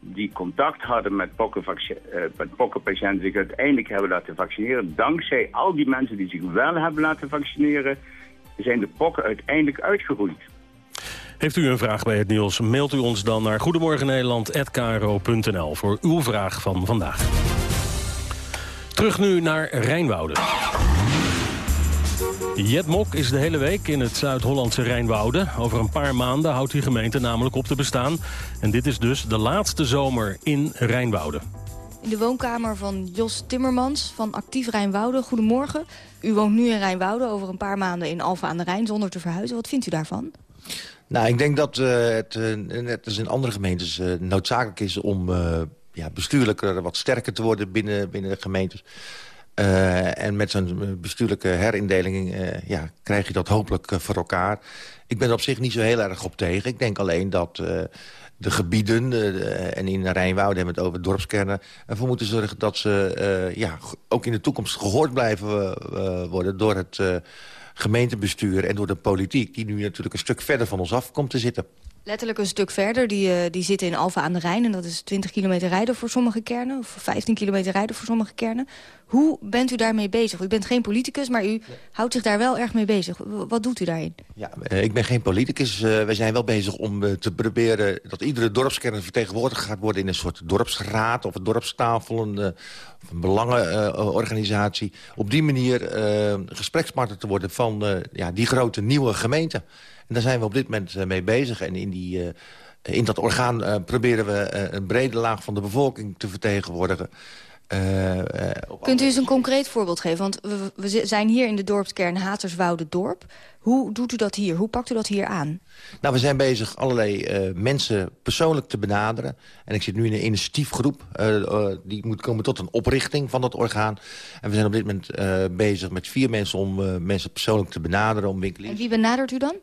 die contact hadden met, uh, met pokkenpatiënten zich uiteindelijk hebben laten vaccineren. Dankzij al die mensen die zich wel hebben laten vaccineren, zijn de pokken uiteindelijk uitgeroeid. Heeft u een vraag bij het nieuws, mailt u ons dan naar goedemorgennederland.kro.nl voor uw vraag van vandaag. Terug nu naar Rijnwoude. Jet Mok is de hele week in het Zuid-Hollandse Rijnwoude. Over een paar maanden houdt die gemeente namelijk op te bestaan. En dit is dus de laatste zomer in Rijnwoude. In de woonkamer van Jos Timmermans van Actief Rijnwoude. Goedemorgen. U woont nu in Rijnwoude, over een paar maanden in Alfa aan de Rijn... zonder te verhuizen. Wat vindt u daarvan? Nou, ik denk dat uh, het, uh, net als in andere gemeentes uh, noodzakelijk is... om ja, bestuurlijker wat sterker te worden binnen, binnen de gemeentes. Uh, en met zo'n bestuurlijke herindeling uh, ja, krijg je dat hopelijk uh, voor elkaar. Ik ben er op zich niet zo heel erg op tegen. Ik denk alleen dat de gebieden, en in Rijnwoude hebben we het over dorpskernen... ervoor moeten zorgen dat ze ja, ook in de toekomst gehoord blijven worden... door het gemeentebestuur en door de politiek... die nu natuurlijk een stuk verder van ons af komt te zitten. Letterlijk een stuk verder. Die, uh, die zitten in Alfa aan de Rijn. En dat is 20 kilometer rijden voor sommige kernen. Of 15 kilometer rijden voor sommige kernen. Hoe bent u daarmee bezig? U bent geen politicus, maar u houdt zich daar wel erg mee bezig. Wat doet u daarin? Ja, uh, ik ben geen politicus. Uh, wij zijn wel bezig om te proberen dat iedere dorpskern vertegenwoordigd gaat worden... in een soort dorpsraad of een dorpstafel, een, of een belangenorganisatie. Op die manier gesprekspartner te worden van ja, die grote nieuwe gemeente. En daar zijn we op dit moment eh, mee bezig. En in, die, uh, in dat orgaan uh, proberen we een brede laag van de bevolking te vertegenwoordigen. Uh, Kunt u eens een concreet voorbeeld geven? Want we, we zijn hier in de dorpskern Haterswoude-dorp. Hoe doet u dat hier? Hoe pakt u dat hier aan? Nou, we zijn bezig allerlei uh, mensen persoonlijk te benaderen. En ik zit nu in een initiatiefgroep. Uh, die moet komen tot een oprichting van dat orgaan. En we zijn op dit moment bezig met vier mensen om mensen persoonlijk te benaderen. Om winkeliers. En wie benadert u dan?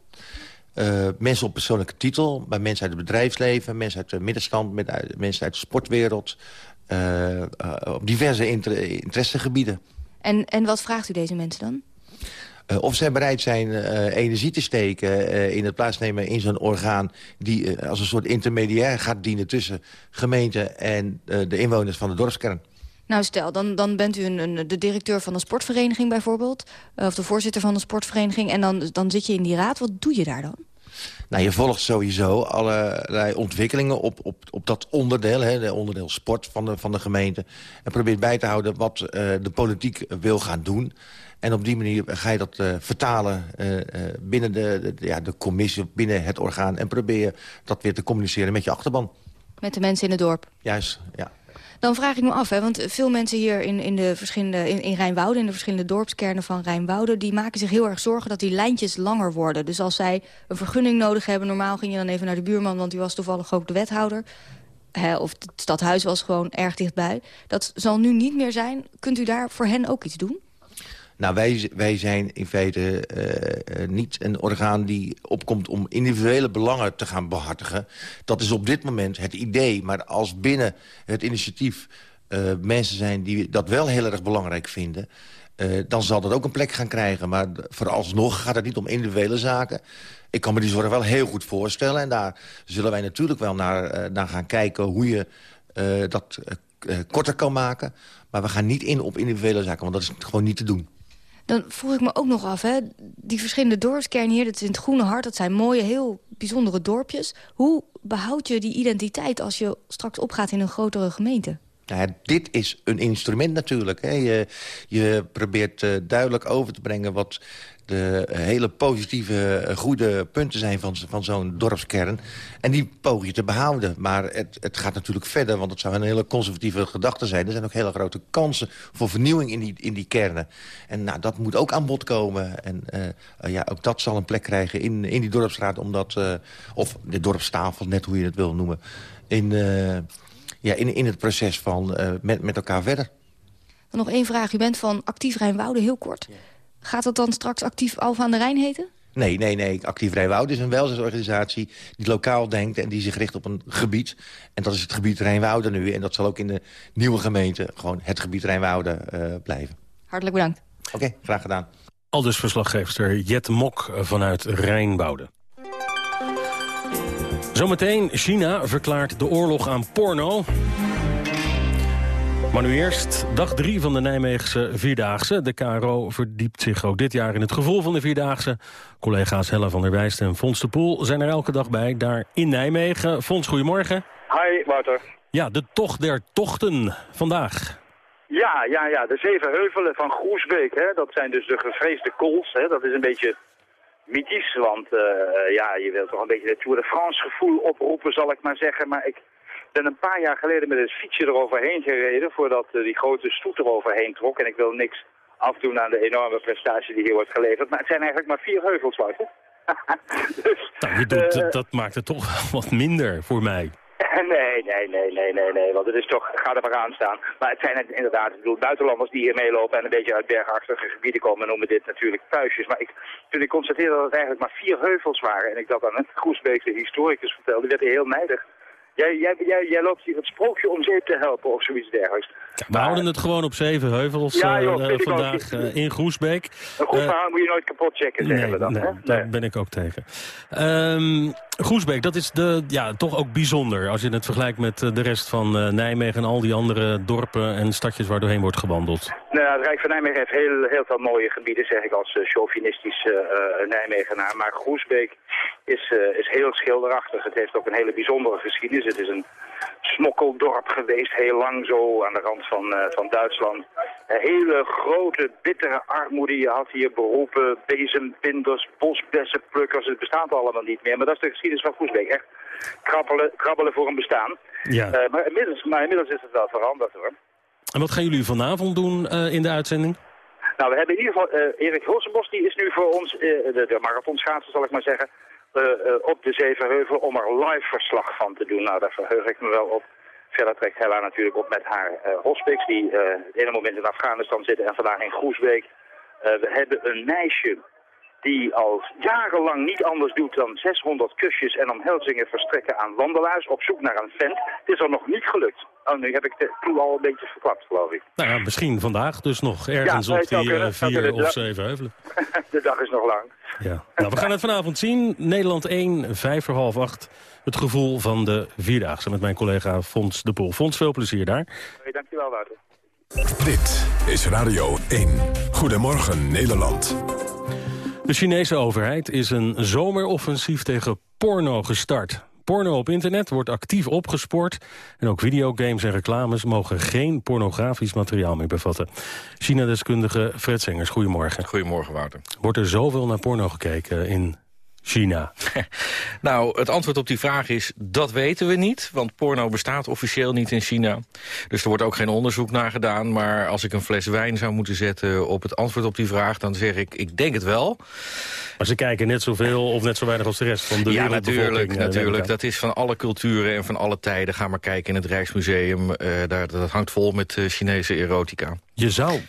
Mensen op persoonlijke titel, bij mensen uit het bedrijfsleven... mensen uit de middenstand, met, mensen uit de sportwereld... Uh, op diverse inter interessegebieden. En, en wat vraagt u deze mensen dan? Uh, of zij bereid zijn uh, energie te steken uh, in het plaatsnemen in zo'n orgaan... die als een soort intermediair gaat dienen tussen gemeente en de inwoners van de dorpskern. Nou stel, dan, dan bent u een, een, de directeur van een sportvereniging bijvoorbeeld... of de voorzitter van een sportvereniging... en dan, dan zit je in die raad. Wat doe je daar dan? Nou, je volgt sowieso allerlei ontwikkelingen op, op, op dat onderdeel, hè, de onderdeel sport van de, van de gemeente. En probeert bij te houden wat uh, de politiek wil gaan doen. En op die manier ga je dat uh, vertalen uh, binnen de, de, ja, de commissie, binnen het orgaan. En probeer je dat weer te communiceren met je achterban. Met de mensen in het dorp? Juist, ja. Dan vraag ik me af, hè, want veel mensen hier in, in, de verschillende, in, Rijnwoude... in de verschillende dorpskernen van Rijnwoude... die maken zich heel erg zorgen dat die lijntjes langer worden. Dus als zij een vergunning nodig hebben... normaal ging je dan even naar de buurman, want die was toevallig ook de wethouder... Hè, of het stadhuis was gewoon erg dichtbij. Dat zal nu niet meer zijn. Kunt u daar voor hen ook iets doen? Nou, wij, wij zijn in feite uh, niet een orgaan die opkomt om individuele belangen te gaan behartigen. Dat is op dit moment het idee. Maar als binnen het initiatief uh, mensen zijn die dat wel heel erg belangrijk vinden... Dan zal dat ook een plek gaan krijgen. Maar vooralsnog gaat het niet om individuele zaken. Ik kan me die zorg wel heel goed voorstellen. En daar zullen wij natuurlijk wel naar, naar gaan kijken hoe je dat korter kan maken. Maar we gaan niet in op individuele zaken, want dat is gewoon niet te doen. Dan vroeg ik me ook nog af, hè, die verschillende dorpskernen hier... dat is in het Groene Hart, dat zijn mooie, heel bijzondere dorpjes. Hoe behoud je die identiteit als je straks opgaat in een grotere gemeente? Nou dit is een instrument natuurlijk. Hè. Je, je probeert uh, duidelijk over te brengen wat de hele positieve, eh, goede punten zijn van, van zo'n dorpskern. En die poog je te behouden. Maar het, het gaat natuurlijk verder, want het zou een hele conservatieve gedachte zijn. Er zijn ook hele grote kansen voor vernieuwing in die, in die kernen. En nou, dat moet ook aan bod komen. En uh, ja, ook dat zal een plek krijgen in, in die dorpsraad. Omdat, uh, of de dorpstafel, net hoe je het wil noemen. In, ja, in, in het proces van met, met elkaar verder. Dan nog één vraag. U bent van actief Rijnwoude, heel kort. Gaat dat dan straks actief Alfa aan de Rijn heten? Nee, nee, nee. Actief Rijnwoud is een welzijnsorganisatie die lokaal denkt... en die zich richt op een gebied. En dat is het gebied Rijnwoude nu. En dat zal ook in de nieuwe gemeente gewoon het gebied Rijnwoude uh, blijven. Hartelijk bedankt. Oké, okay, graag gedaan. Aldus verslaggeefster Jet Mok vanuit Rijnboude. Zometeen, China verklaart de oorlog aan porno. Maar nu eerst, dag drie van de Nijmeegse Vierdaagse. De KRO verdiept zich ook dit jaar in het gevoel van de Vierdaagse. Collega's Helle van der Wijst en Fons de Poel zijn er elke dag bij, daar in Nijmegen. Fons, goedemorgen. Hi, Wouter. Ja, de tocht der tochten vandaag. Ja, ja, ja, de zeven heuvelen van Groesbeek, hè, dat zijn dus de gevreesde kools. Hè, dat is een beetje mythisch, want uh, ja, je wilt toch een beetje het Tour de France gevoel oproepen, zal ik maar zeggen. Maar ik ben een paar jaar geleden met een fietsje eroverheen gereden, voordat uh, die grote stoet eroverheen trok. En ik wil niks afdoen aan de enorme prestatie die hier wordt geleverd. Maar het zijn eigenlijk maar vier heuvels, dus, nou, je doet, dat maakt het toch wat minder voor mij. Nee, nee, nee, nee, nee, nee, want het is toch, ga er maar aan staan. Maar het zijn inderdaad, ik bedoel, buitenlanders die hier meelopen en een beetje uit bergachtige gebieden komen, noemen dit natuurlijk puistjes. Maar ik, toen ik constateerde dat het eigenlijk maar vier heuvels waren en ik dat aan een Groesbeekse historicus vertelde, werd hij heel nijdig. Jij, jij, jij, jij loopt hier het sprookje om zeep te helpen of zoiets dergelijks. We houden het gewoon op zeven heuvels ja, joh, uh, vandaag uh, in Groesbeek. Een goed verhaal moet je nooit kapot checken, zeggen nee, we dan. Nee, hè? daar ben ik ook tegen. Um, Groesbeek, dat is de, ja, toch ook bijzonder als je het vergelijkt met de rest van Nijmegen... en al die andere dorpen en stadjes waar doorheen wordt gewandeld. Nou, het Rijk van Nijmegen heeft heel, heel veel mooie gebieden, zeg ik als chauvinistisch Nijmegenaar. Maar Groesbeek is, is heel schilderachtig. Het heeft ook een hele bijzondere geschiedenis. Het is een smokkeldorp geweest, heel lang zo aan de rand van, uh, van Duitsland. Een hele grote, bittere armoede. Je had hier beroepen, bezempinders, bosbessenplukkers. Het bestaat allemaal niet meer. Maar dat is de geschiedenis van Groesbeek. Echt krabbelen, krabbelen voor een bestaan. Ja. Uh, maar, inmiddels, maar inmiddels is het wel veranderd hoor. En wat gaan jullie vanavond doen uh, in de uitzending? Nou, we hebben in ieder geval Erik Hulsenbos, die is nu voor ons, de, de marathonschaatser zal ik maar zeggen, op de Zevenheuvel om er live verslag van te doen. Nou, daar verheug ik me wel op. Verder trekt Hella natuurlijk op met haar uh, hospiks, die het ene moment in Afghanistan zitten en vandaag in Groesbeek. we hebben een meisje die al jarenlang niet anders doet dan 600 kusjes en omhelzingen verstrekken aan wandelaars op zoek naar een vent. Het is er nog niet gelukt. Oh, nu heb ik de toe al een beetje verklapt, geloof ik. Nou ja, misschien vandaag dus nog ergens ja, op die uh, vier of zeven heuvelen. de dag is nog lang. Ja. Nou, we gaan het vanavond zien. Nederland 1, vijf voor half acht. Het gevoel van de Vierdaagse met mijn collega Fons de Poel. Fons, veel plezier daar. Hey, dankjewel, Wouter. Dit is Radio 1. Goedemorgen, Nederland. De Chinese overheid is een zomeroffensief tegen porno gestart. Porno op internet wordt actief opgespoord. En ook videogames en reclames mogen geen pornografisch materiaal meer bevatten. China-deskundige Fred Sengers, goedemorgen. Goedemorgen, Wouter. Wordt er zoveel naar porno gekeken in China? nou, het antwoord op die vraag is, dat weten we niet. Want porno bestaat officieel niet in China. Dus er wordt ook geen onderzoek naar gedaan. Maar als ik een fles wijn zou moeten zetten op het antwoord op die vraag... dan zeg ik, ik denk het wel. Maar ze kijken net zoveel of net zo weinig als de rest van de ja, wereldbevolking. Ja, natuurlijk. natuurlijk. Dat is van alle culturen en van alle tijden. Ga maar kijken in het Rijksmuseum. Uh, daar, dat hangt vol met uh, Chinese erotica. Je zou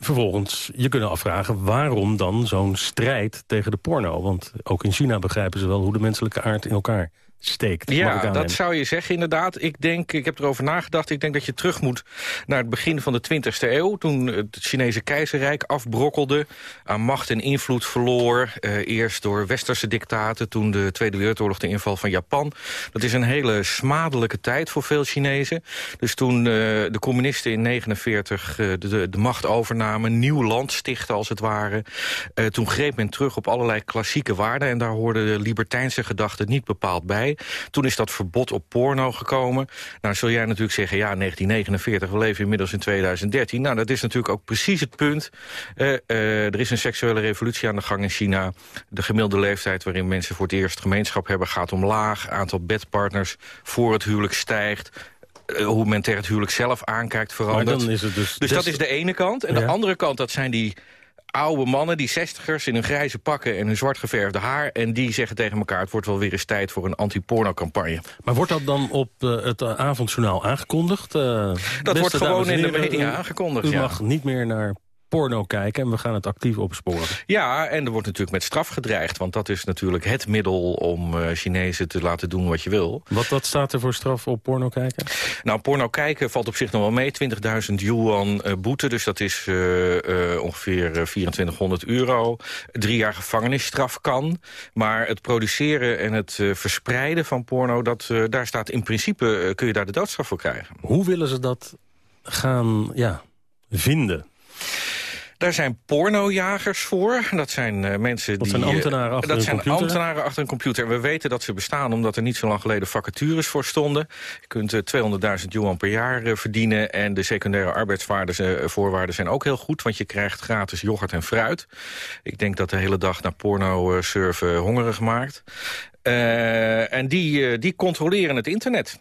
vervolgens je kunnen afvragen... waarom dan zo'n strijd tegen de porno? Want ook in China begrijpen ze wel hoe de menselijke aard in elkaar steekt. Ja, dat zou je zeggen inderdaad. Ik denk, ik heb erover nagedacht, ik denk dat je terug moet naar het begin van de 20e eeuw. Toen het Chinese keizerrijk afbrokkelde, aan macht en invloed verloor. Eh, eerst door westerse dictaten, toen de Tweede Wereldoorlog de inval van Japan. Dat is een hele smadelijke tijd voor veel Chinezen. Dus toen uh, de communisten in 49 uh, de, de, macht overnamen, nieuw land stichten als het ware. Uh, toen greep men terug op allerlei klassieke waarden en daar hoorde de libertijnse gedachte niet bepaald bij. Toen is dat verbod op porno gekomen. Nou, zul jij natuurlijk zeggen, ja, 1949, we leven inmiddels in 2013. Nou, dat is natuurlijk ook precies het punt. Uh, uh, er is een seksuele revolutie aan de gang in China. De gemiddelde leeftijd waarin mensen voor het eerst gemeenschap hebben... gaat omlaag, aantal bedpartners voor het huwelijk stijgt uh, hoe men tegen het huwelijk zelf aankijkt verandert. Maar dan is het dus, dus dat is de ene kant. En ja. de andere kant, dat zijn die oude mannen, die zestigers in hun grijze pakken en hun zwart geverfde haar. En die zeggen tegen elkaar, het wordt wel weer eens tijd voor een anti-porno-campagne. Maar wordt dat dan op uh, het uh, avondjournaal aangekondigd? Uh, dat wordt gewoon in de media aangekondigd, U ja. mag niet meer naar porno kijken en we gaan het actief opsporen. Ja, en er wordt natuurlijk met straf gedreigd. Want dat is natuurlijk het middel om uh, Chinezen te laten doen wat je wil. Wat, wat staat er voor straf op porno kijken? Nou, porno kijken valt op zich nog wel mee. 20.000 yuan uh, boete, dus dat is uh, ongeveer 2400 euro. Drie jaar gevangenisstraf kan. Maar het produceren en het verspreiden van porno... Dat, daar staat in principe, kun je daar de doodstraf voor krijgen. Hoe willen ze dat gaan ja, vinden? Daar zijn pornojagers voor. Dat zijn uh, mensen dat die... Zijn ambtenaren achter dat zijn computer? ambtenaren achter een computer. En we weten dat ze bestaan omdat er niet zo lang geleden vacatures voor stonden. Je kunt uh, 200.000 yuan per jaar verdienen. En de secundaire arbeidsvoorwaarden zijn ook heel goed. Want je krijgt gratis yoghurt en fruit. Ik denk dat de hele dag naar porno surfen hongerig maakt. en die, die controleren het internet.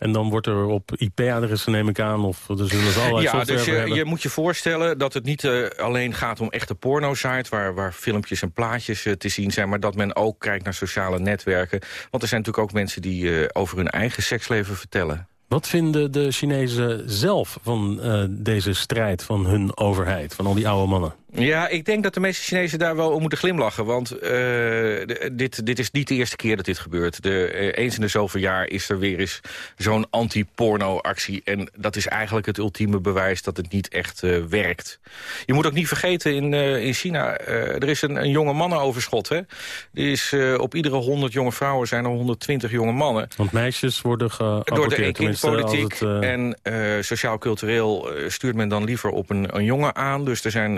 En dan wordt er op IP-adressen, neem ik aan, of er zullen ze allerlei Ja, dus je, je, moet je voorstellen dat het niet uh, alleen gaat om echte porno-sites... Waar, waar filmpjes en plaatjes uh, te zien zijn... maar dat men ook kijkt naar sociale netwerken. Want er zijn natuurlijk ook mensen die uh, over hun eigen seksleven vertellen. Wat vinden de Chinezen zelf van deze strijd van hun overheid, van al die oude mannen? Ja, ik denk dat de meeste Chinezen daar wel om moeten glimlachen. Want uh, dit, dit is niet de eerste keer dat dit gebeurt. De, uh, eens in de zoveel jaar is er weer eens zo'n anti-porno-actie. En dat is eigenlijk het ultieme bewijs dat het niet echt uh, werkt. Je moet ook niet vergeten, in, in China, er is een, een jonge mannenoverschot. Hè? Er is, op iedere 100 jonge vrouwen zijn er 120 jonge mannen. Want meisjes worden Door de eenkindpolitiek het, en sociaal-cultureel stuurt men dan liever op een, een jongen aan. Dus er zijn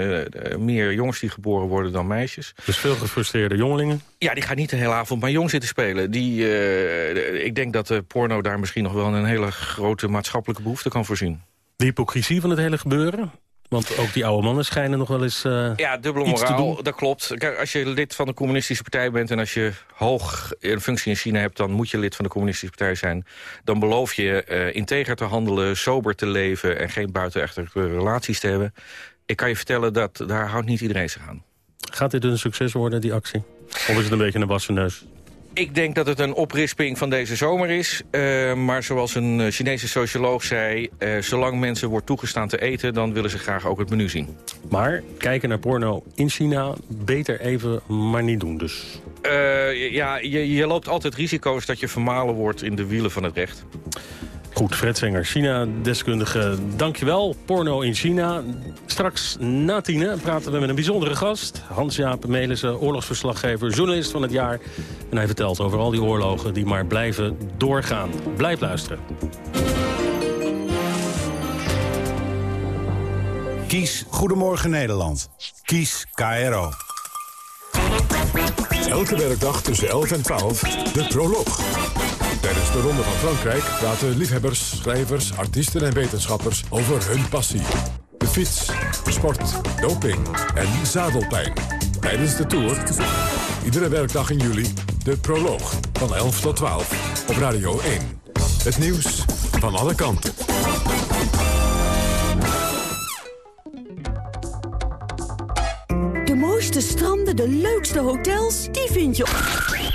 meer jongens die geboren worden dan meisjes. Dus veel gefrustreerde jongelingen? Ja, die gaan niet de hele avond bij jong zitten spelen. Die, uh, ik denk dat de porno daar misschien nog wel een hele grote maatschappelijke behoefte kan voorzien. De hypocrisie van het hele gebeuren? Want ook die oude mannen schijnen nog wel eens uh, Ja, dubbele moraal, dat klopt. Kijk, als je lid van de communistische partij bent... en als je hoog een functie in China hebt... dan moet je lid van de communistische partij zijn. Dan beloof je uh, integer te handelen, sober te leven... en geen buitenechtelijke relaties te hebben. Ik kan je vertellen dat daar houdt niet iedereen zich aan. Gaat dit een succes worden, die actie? Of is het een beetje een wassen neus? Ik denk dat het een oprisping van deze zomer is. Uh, maar zoals een Chinese socioloog zei... Uh, zolang mensen wordt toegestaan te eten... dan willen ze graag ook het menu zien. Maar kijken naar porno in China... beter even maar niet doen dus. Uh, ja, je, je loopt altijd risico's dat je vermalen wordt... in de wielen van het recht. Goed, Fred Zenger, China-deskundige, dankjewel. Porno in China. Straks na tienen praten we met een bijzondere gast. Hans-Jaap Melissen, oorlogsverslaggever, journalist van het jaar. En hij vertelt over al die oorlogen die maar blijven doorgaan. Blijf luisteren. Kies Goedemorgen Nederland. Kies KRO. Elke werkdag tussen 11 en 12, de proloog. Tijdens de Ronde van Frankrijk praten liefhebbers, schrijvers, artiesten en wetenschappers over hun passie. De fiets, sport, doping en zadelpijn. Tijdens de Tour, iedere werkdag in juli, de proloog van 11 tot 12 op Radio 1. Het nieuws van alle kanten. De mooiste stranden, de leukste hotels, die vind je...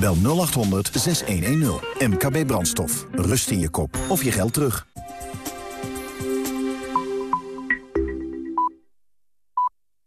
Bel 0800 6110. MKB Brandstof. Rust in je kop of je geld terug.